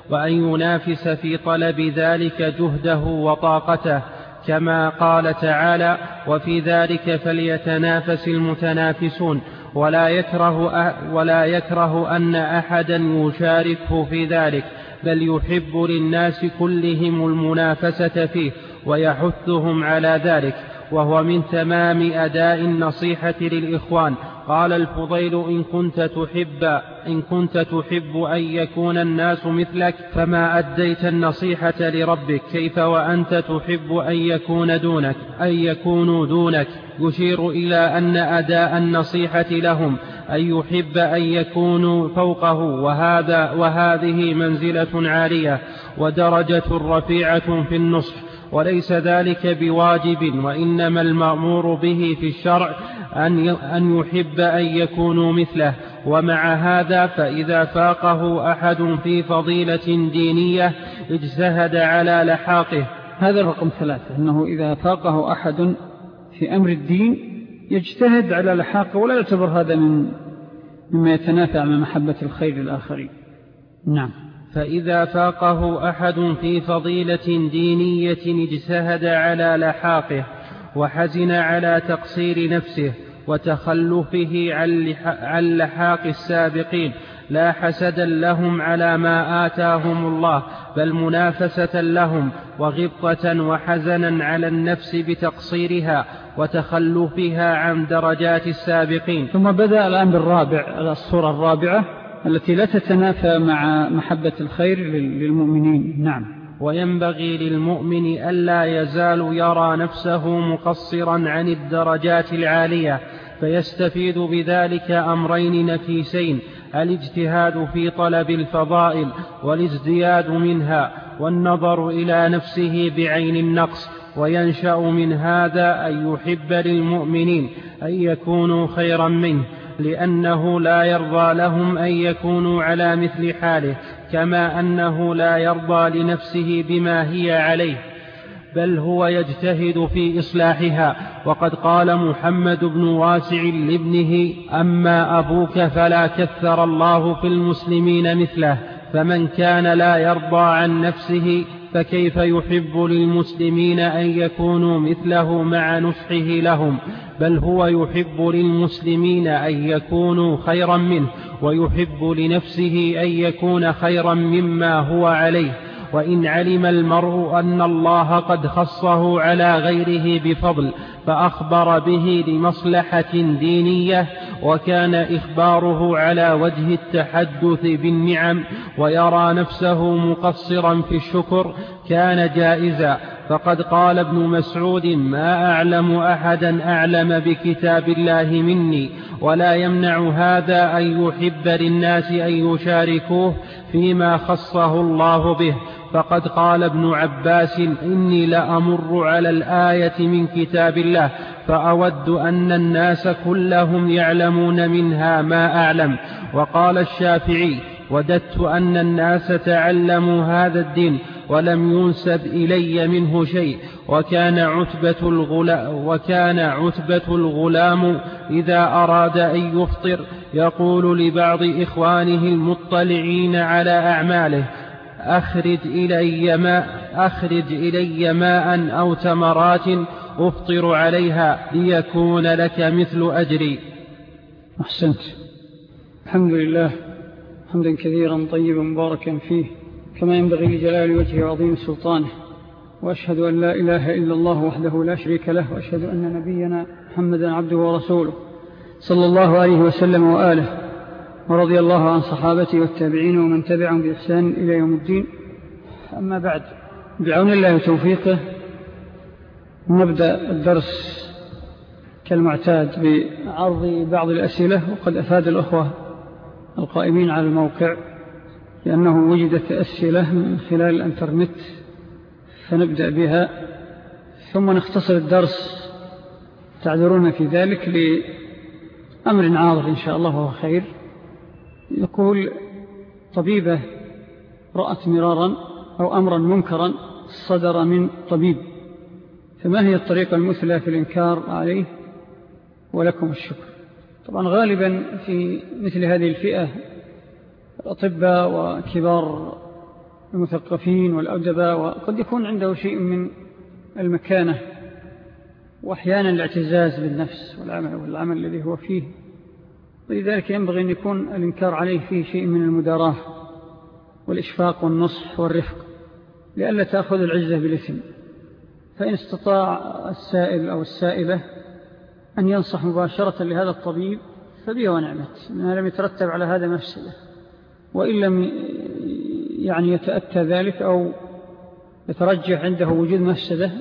وأن ينافس في طلب ذلك جهده وطاقته كما قال تعالى وفي ذلك فليتنافس المتنافسون ولا يكره, ولا يكره أن أحدا يشاركه في ذلك بل يحب للناس كلهم المنافسة فيه. ويحثهم على ذلك وهو من تمام أداء النصيحة للإخوان. قال الفضيل إن كنت تحب إن كنت تحب أن يكون الناس مثلك فما أديت النصيحة لربك؟ كيف وأنت تحب أن يكون دونك أن يكونوا دونك؟ يشير إلى أن أداء النصيحة لهم أن يحب أن يكونوا فوقه وهذا وهذه منزلة عالية ودرجة رفيعة في النصح. وليس ذلك بواجب وإنما المأمور به في الشرع أن أن يحب أن يكونوا مثله. ومع هذا فإذا فاقه أحد في فضيلة دينية اجتهد على لحاقه. هذا الرقم ثلاثة أنه إذا فاقه أحد في أمر الدين يجتهد على لحاقه ولا يعتبر هذا من مما يتنافع مع محبة الخير للآخرين نعم. فإذا فاقه أحد في فضيلة دينية اجتهد على لحاقه وحزن على تقصير نفسه وتخلفه عن لحاق السابقين لا حسدا لهم على ما آتاهم الله بل منافسة لهم وغبطة وحزنا على النفس بتقصيرها وتخلفها عن درجات السابقين. ثم بدأ الآن بالرابع الصورة الرابعة التي لا تتنافى مع محبة الخير للمؤمنين. نعم. وينبغي للمؤمن ألا يزال يرى نفسه مقصرا عن الدرجات العالية فيستفيد بذلك أمرين نفيسين الاجتهاد في طلب الفضائل والازدياد منها والنظر إلى نفسه بعين النقص وينشأ من هذا أن يحب للمؤمنين أن يكونوا خيرا منه. لأنه لا يرضى لهم أن يكونوا على مثل حاله كما أنه لا يرضى لنفسه بما هي عليه بل هو يجتهد في إصلاحها. وقد قال محمد بن واسع لابنه أما أبوك فلا كثر الله في المسلمين مثله فمن كان لا يرضى عن نفسه فكيف يحب للمسلمين أن يكونوا مثله مع نصحه لهم؟ بل هو يحب للمسلمين أن يكونوا خيرا منه ويحب لنفسه أن يكون خيرا مما هو عليه. وإن علم المرء أن الله قد خصه على غيره بفضل فأخبر به لمصلحة دينية وكان إخباره على وجه التحدث بالنعم ويرى نفسه مقصرا في الشكر كان جائزا. فقد قال ابن مسعود ما أعلم أحدا أعلم بكتاب الله مني ولا يمنع هذا أن يحب للناس أن يشاركوه فيما خصه الله به فقد قال ابن عباس إني لأمر على الآية من كتاب الله فأود أن الناس كلهم يعلمون منها ما أعلم. وقال الشافعي وددت أن الناس تعلموا هذا الدين ولم ينسب إلي منه شيء. وكان عتبة الغلام, وكان عتبة الغلام إذا أراد أن يفطر يقول لبعض إخوانه المطلعين على أعماله. أخرج إلي ماء أخرج إلي ماء أو تمرات أفطر عليها ليكون لك مثل أجري. أحسنت. الحمد لله. حمدا كثيرا طيبا مباركا فيه. كما ينبغي لجلال وجهه وعظيم سلطانه. وأشهد أن لا إله إلا الله وحده لا شريك له وأشهد أن نبينا محمدا عبده ورسوله. صلى الله عليه وسلم وآله. ورضي الله عن صحابته والتابعين ومن تبعهم بإحسان إلى يوم الدين. أما بعد بعون الله وتوفيقه نبدأ الدرس كالمعتاد بعرض بعض الأسئلة وقد أفاد الأخوة القائمين على الموقع لأنه وجدت أسئلة من خلال الأنترنت فنبدأ بها. ثم نختصر الدرس تعذرون في ذلك لأمر عاضر إن شاء الله وهو خير. يقول طبيبة رأت مرارا أو أمرا منكرا صدر من طبيب فما هي الطريقة المثلى في الإنكار عليه؟ ولكم الشكر. طبعا غالبا في مثل هذه الفئة الأطباء وكبار المثقفين والأدباء وقد يكون عنده شيء من المكانة وأحيانا الاعتزاز بالنفس والعمل والعمل الذي هو فيه. ولذلك ينبغي أن يكون الإنكار عليه فيه شيء من المداراة والإشفاق والنصح والرفق لألا تأخذ العزة بالإثم. فإن استطاع السائل أو السائلة أن ينصح مباشرة لهذا الطبيب فبيه ونعمت ما لم يترتب على هذا مفسدة. وإن لم يعني يتأتى ذلك أو يترجح عنده وجود مفسدة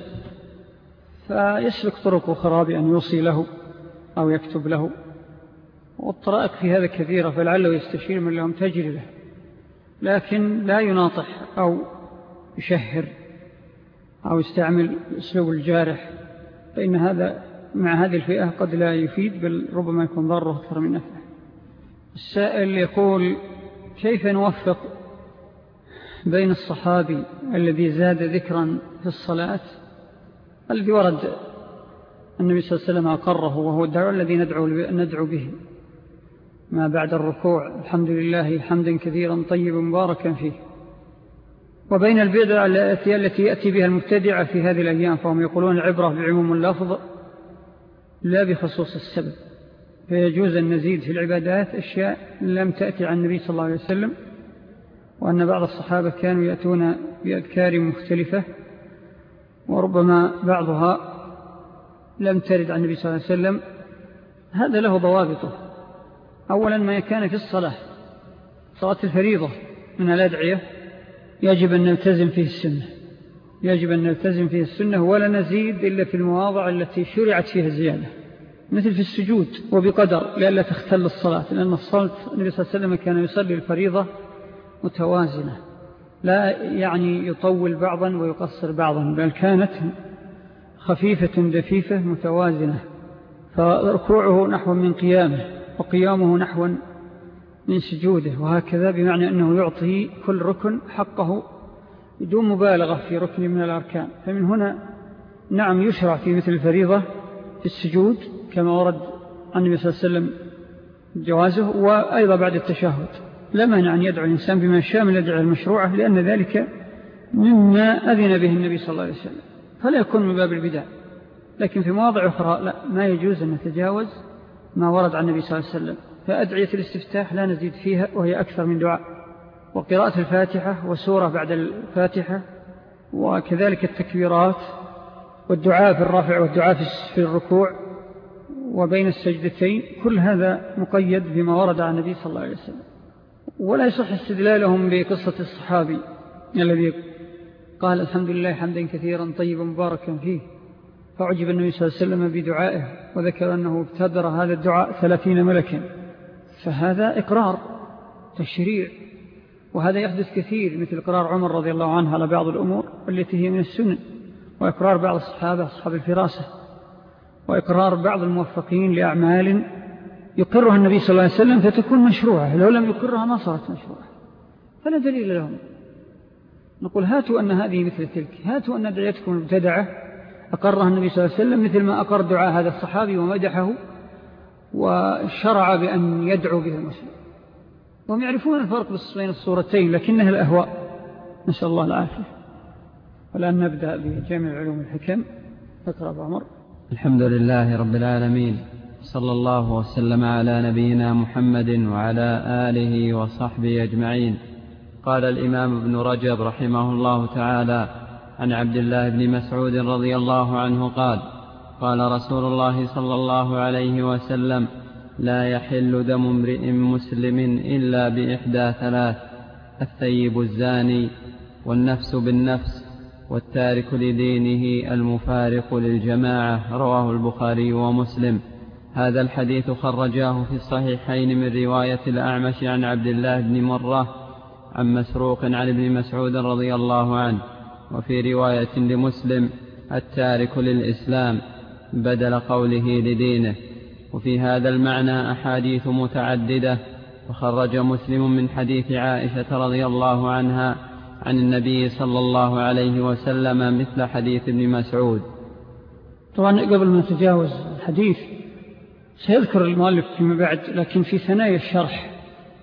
فيسلك طرق أخرى بأن يوصي له أو يكتب له. والطرائق في هذا كثيرة فلعله يستشير من لهم تجربة لكن لا يناطح أو يشهر أو يستعمل أسلوب الجارح فإن هذا مع هذه الفئة قد لا يفيد بل ربما يكون ضره أكثر من نفعه. السائل يقول كيف نوفق بين الصحابي الذي زاد ذكرا في الصلاة؟ الذي ورد النبي صلى الله عليه وسلم أقره وهو الدعوة الذي ندعو, ندعو به. ما بعد الركوع الحمد لله حمدا كثيرا طيبا مباركا فيه. وبين البدع التي يأتي بها المبتدعة في هذه الأيام فهم يقولون العبرة بعموم اللفظ لا بخصوص السبب. فيجوز أن نزيد في العبادات أشياء لم تأتي عن النبي صلى الله عليه وسلم وأن بعض الصحابة كانوا يأتون بأذكار مختلفة وربما بعضها لم ترد عن النبي صلى الله عليه وسلم. هذا له ضوابطه. أولا ما كان في الصلاة صلاة الفريضة من الأدعية يجب أن نلتزم فيه السنة. يجب أن نلتزم فيه السنة ولا نزيد إلا في المواضع التي شرعت فيها الزيادة مثل في السجود وبقدر لألا تختل الصلاة لأن الصلاة النبي صلى الله عليه وسلم كان يصلي الفريضة متوازنة لا يعني يطول بعضا ويقصر بعضا بل كانت خفيفة دفيفة متوازنة فركوعه نحو من قيامه. وقيامه نحو من سجوده وهكذا بمعنى أنه يعطي كل ركن حقه بدون مبالغة في ركن من الأركان. فمن هنا نعم يشرع في مثل الفريضة في السجود كما ورد عن النبي صلى الله عليه وسلم جوازه وأيضا بعد التشهد. لا مانع أن يدعو الإنسان بما شاء من الأدعاء المشروعة لأن ذلك مما أذن به النبي صلى الله عليه وسلم. فلا يكون من باب البدع لكن في مواضع أخرى لا ما يجوز أن نتجاوز ما ورد عن النبي صلى الله عليه وسلم. فأدعية الاستفتاح لا نزيد فيها وهي أكثر من دعاء. وقراءة الفاتحة وسورة بعد الفاتحة وكذلك التكبيرات والدعاء في الرافع والدعاء في الركوع وبين السجدتين كل هذا مقيد بما ورد عن النبي صلى الله عليه وسلم. ولا يصح استدلالهم بقصة الصحابي الذي قال الحمد لله حمدا كثيرا طيبا مباركا فيه. فعجب النبي صلى الله عليه وسلم بدعائه. وذكر أنه ابتدر هذا الدعاء ثلاثين ملكا. فهذا إقرار تشريع. وهذا يحدث كثير مثل إقرار عمر رضي الله عنه على بعض الأمور التي هي من السنة وإقرار بعض الصحابة أصحاب الفراسة وإقرار بعض الموفقين لأعمال يقرها النبي صلى الله عليه وسلم فتكون مشروعة. لو لم يقرها ما صارت مشروعة. فلا دليل لهم. نقول هاتوا أن هذه مثل تلك هاتوا أن دعيتكم المبتدعة أقرها النبي صلى الله عليه وسلم مثل ما أقر دعاء هذا الصحابي ومدحه وشرع بأن يدعو به المسلم. وهم يعرفون الفرق بين الصورتين لكنها الأهواء. نسأل الله العافية. والآن نبدأ بجامع علوم الحكم. أبو عمر. الحمد لله رب العالمين. صلى الله وسلم على نبينا محمد وعلى آله وصحبه أجمعين. قال الإمام ابن رجب رحمه الله تعالى عن عبد الله بن مسعود رضي الله عنه قال قال رسول الله صلى الله عليه وسلم لا يحل دم امرئ مسلم إلا بإحدى ثلاث الثيب الزاني والنفس بالنفس والتارك لدينه المفارق للجماعة. رواه البخاري ومسلم. هذا الحديث خرجاه في الصحيحين من رواية الأعمش عن عبد الله بن مرة عن مسروق عن ابن مسعود رضي الله عنه. وفي رواية لمسلم التارك للإسلام بدل قوله لدينه. وفي هذا المعنى أحاديث متعددة وخرج مسلم من حديث عائشة رضي الله عنها عن النبي صلى الله عليه وسلم مثل حديث ابن مسعود. طبعا قبل ما نتجاوز الحديث سيذكر المؤلف فيما بعد لكن في ثنايا الشرح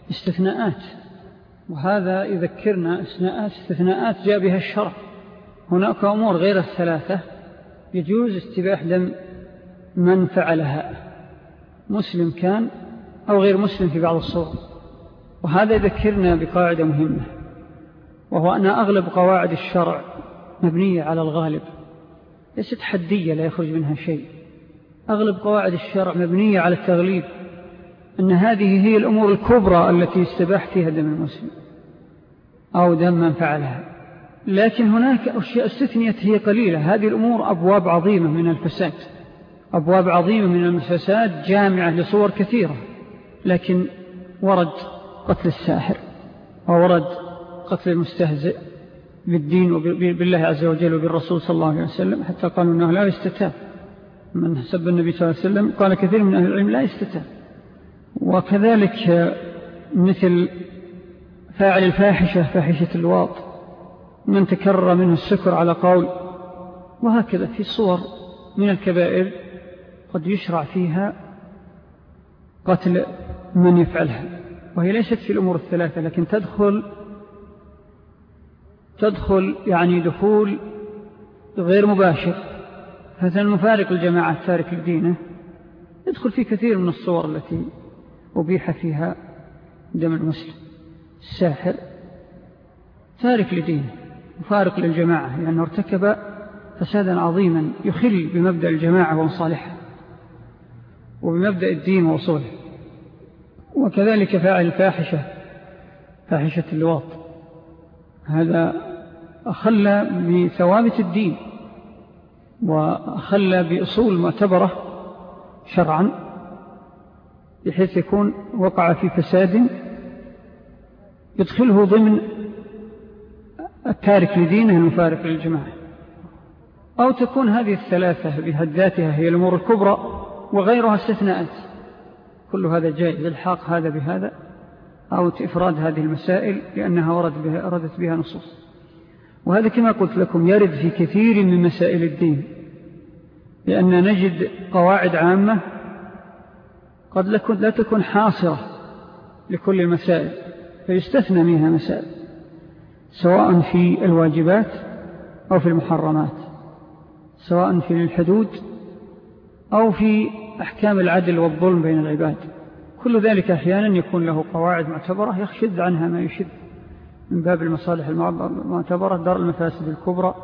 استثناءات. وهذا يذكرنا استثناءات جاء بها الشرع هناك أمور غير الثلاثة يجوز استباح دم من فعلها مسلم كان أو غير مسلم في بعض الصور وهذا يذكرنا بقاعدة مهمة وهو أن أغلب قواعد الشرع مبنية على الغالب ليست حدية لا يخرج منها شيء أغلب قواعد الشرع مبنية على التغليب أن هذه هي الأمور الكبرى التي استباح فيها دم المسلم أو دم من فعلها. لكن هناك أشياء استثنيت هي قليلة. هذه الأمور أبواب عظيمة من الفساد. أبواب عظيمة من الفساد جامعة لصور كثيرة. لكن ورد قتل الساحر وورد قتل المستهزئ بالدين وبالله عز وجل وبالرسول صلى الله عليه وسلم حتى قالوا أنه لا يستتاب. من سب النبي صلى الله عليه وسلم قال كثير من أهل العلم لا يستتاب. وكذلك مثل فاعل الفاحشة فاحشة الواط. من تكرر منه السكر على قول وهكذا في صور من الكبائر قد يشرع فيها قتل من يفعلها وهي ليست في الأمور الثلاثة لكن تدخل تدخل يعني دخول غير مباشر. مثلا المفارق الجماعة التارك لدينه يدخل في كثير من الصور التي أبيح فيها دم المسلم. الساحر تارك لدينه. مفارق للجماعة لأنه ارتكب فسادا عظيما يخل بمبدأ الجماعة ومصالحها وبمبدأ الدين ووصوله وكذلك فاعل الفاحشة فاحشة اللواط. هذا أخل بثوابت الدين وأخل بأصول معتبرة شرعا بحيث يكون وقع في فساد يدخله ضمن التارك لدينه المفارق للجماعة. أو تكون هذه الثلاثة بهداتها هي الأمور الكبرى وغيرها استثناءات كل هذا جائز الحاق هذا بهذا أو إفراد هذه المسائل لأنها ورد بها أردت بها نصوص. وهذا كما قلت لكم يرد في كثير من مسائل الدين لأن نجد قواعد عامة قد لا تكون حاصرة لكل المسائل فيستثنى منها مسائل. سواء في الواجبات أو في المحرمات سواء في الحدود أو في أحكام العدل والظلم بين العباد. كل ذلك أحيانا يكون له قواعد معتبرة يخشد عنها ما يشد من باب المصالح المعتبرة دار المفاسد الكبرى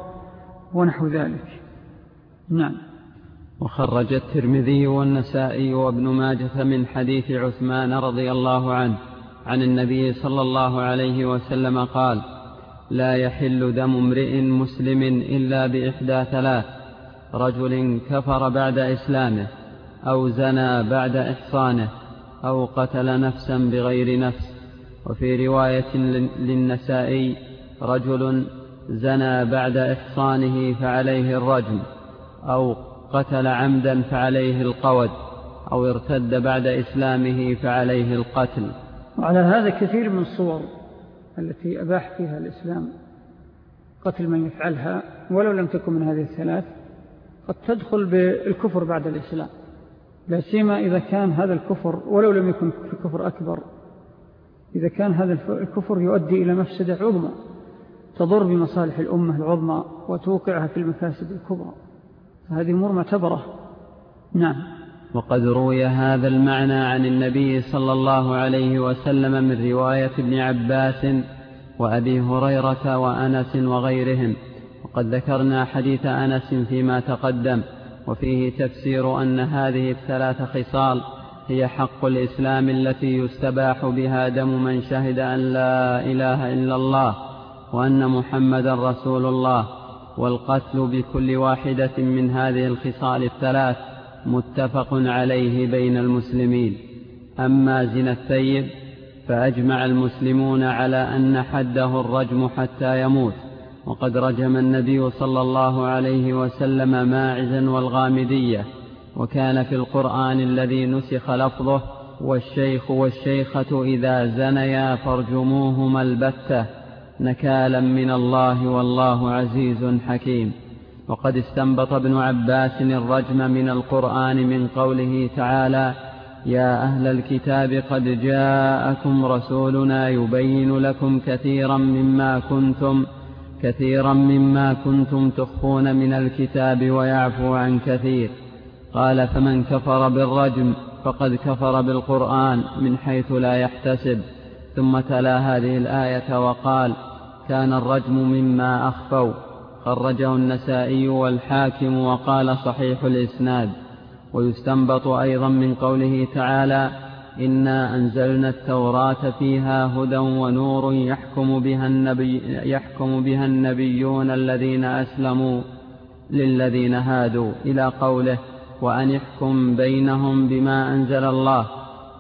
ونحو ذلك. نعم. وخرج الترمذي والنسائي وابن ماجة من حديث عثمان رضي الله عنه عن النبي صلى الله عليه وسلم قال لا يحل دم امرئ مسلم إلا بإحدى ثلاث رجل كفر بعد إسلامه أو زنى بعد إحصانه أو قتل نفسا بغير نفس. وفي رواية للنسائي رجل زنى بعد إحصانه فعليه الرجم أو قتل عمدا فعليه القود أو ارتد بعد إسلامه فعليه القتل. وعلى هذا كثير من الصور. التي أباح فيها الإسلام قتل من يفعلها ولو لم تكن من هذه الثلاث قد تدخل بالكفر بعد الإسلام. لا سيما إذا كان هذا الكفر ولو لم يكن كفر أكبر إذا كان هذا الكفر يؤدي إلى مفسدة عظمى تضر بمصالح الأمة العظمى وتوقعها في المفاسد الكبرى. هذه أمور معتبرة نعم. وقد روي هذا المعنى عن النبي صلى الله عليه وسلم من رواية ابن عباس وأبي هريرة وأنس وغيرهم. وقد ذكرنا حديث أنس فيما تقدم وفيه تفسير أن هذه الثلاث خصال هي حق الإسلام التي يستباح بها دم من شهد أن لا إله إلا الله وأن محمد رسول الله والقتل بكل واحدة من هذه الخصال الثلاث. متفق عليه بين المسلمين. أما زنا الثيب فأجمع المسلمون على أن حده الرجم حتى يموت. وقد رجم النبي صلى الله عليه وسلم ماعزا والغامدية. وكان في القرآن الذي نسخ لفظه والشيخ والشيخة إذا زنيا فارجموهما البتة. نكالا من الله والله عزيز حكيم. وقد استنبط ابن عباس الرجم من القرآن من قوله تعالى يا أهل الكتاب قد جاءكم رسولنا يبين لكم كثيرا مما كنتم كثيرا مما كنتم تخفون من الكتاب ويعفو عن كثير. قال فمن كفر بالرجم فقد كفر بالقرآن من حيث لا يحتسب. ثم تلا هذه الآية وقال كان الرجم مما أخفوا. خرجه النسائي والحاكم وقال صحيح الإسناد. ويستنبط أيضا من قوله تعالى إنا أنزلنا التوراة فيها هدى ونور يحكم بها, النبي يحكم بها النبيون الذين أسلموا للذين هادوا إلى قوله وأن احكم بينهم بما أنزل الله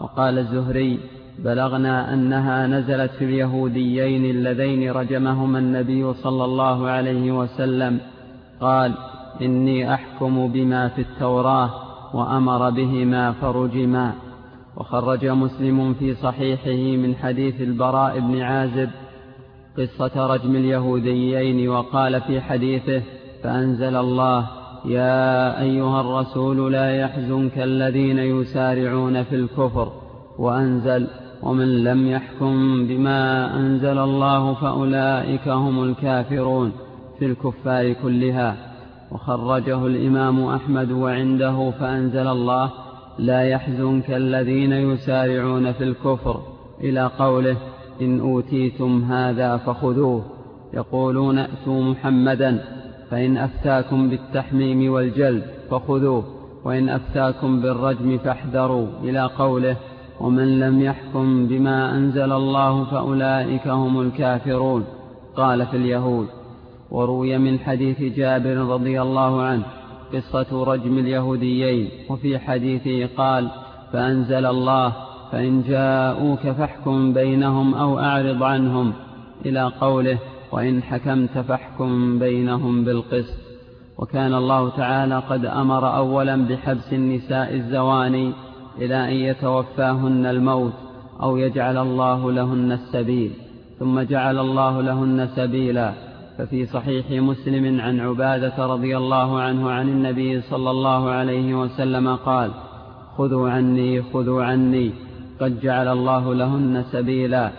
وقال الزهري بلغنا أنها نزلت في اليهوديين اللذين رجمهما النبي صلى الله عليه وسلم. قال إني أحكم بما في التوراة وأمر بهما فرجما. وخرج مسلم في صحيحه من حديث البراء بن عازب قصة رجم اليهوديين وقال في حديثه فأنزل الله يا أيها الرسول لا يحزنك الذين يسارعون في الكفر. وأنزل ومن لم يحكم بما أنزل الله فأولئك هم الكافرون في الكفار كلها. وخرجه الإمام أحمد وعنده فأنزل الله لا يحزنك الذين يسارعون في الكفر إلى قوله إن أوتيتم هذا فخذوه يقولون ائتوا محمدا فإن أفتاكم بالتحميم والجلد فخذوه وإن أفتاكم بالرجم فاحذروا إلى قوله ومن لم يحكم بما أنزل الله فأولئك هم الكافرون. قال في اليهود وروي من حديث جابر رضي الله عنه قصة رجم اليهوديين وفي حديثه قال فأنزل الله فإن جاءوك فاحكم بينهم أو أعرض عنهم إلى قوله وإن حكمت فاحكم بينهم بالقسط. وكان الله تعالى قد أمر أولا بحبس النساء الزواني إلى أن يتوفاهن الموت أو يجعل الله لهن السبيل ثم جعل الله لهن سبيلا. ففي صحيح مسلم عن عبادة رضي الله عنه عن النبي صلى الله عليه وسلم قال خذوا عني خذوا عني قد جعل الله لهن سبيلا.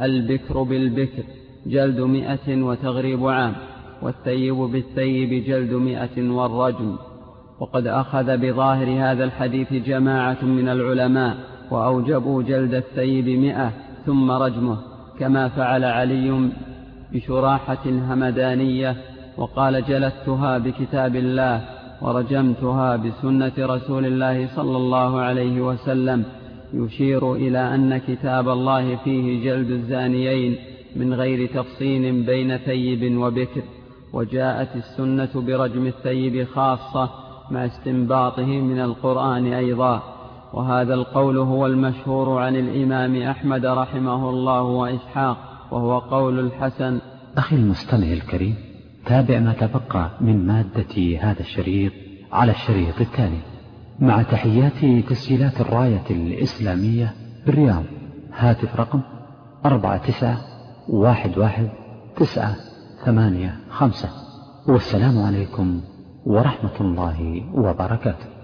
البكر بالبكر جلد مئة وتغريب عام والثيب بالثيب جلد مئة والرجم. وقد أخذ بظاهر هذا الحديث جماعة من العلماء وأوجبوا جلد الثيب مئة ثم رجمه كما فعل علي بشراحة همدانية وقال جلدتها بكتاب الله ورجمتها بسنة رسول الله صلى الله عليه وسلم يشير إلى أن كتاب الله فيه جلد الزانيين من غير تفصيل بين ثيب وبكر وجاءت السنة برجم الثيب خاصة مع استنباطه من القرآن أيضا. وهذا القول هو المشهور عن الإمام أحمد رحمه الله وإسحاق وهو قول الحسن. أخي المستمع الكريم تابع ما تبقى من مادة هذا الشريط على الشريط التالي. مع تحيات تسجيلات الراية الإسلامية بالرياض هاتف رقم أربعة تسعة واحد واحد تسعة ثمانية خمسة. والسلام عليكم ورحمة الله وبركاته.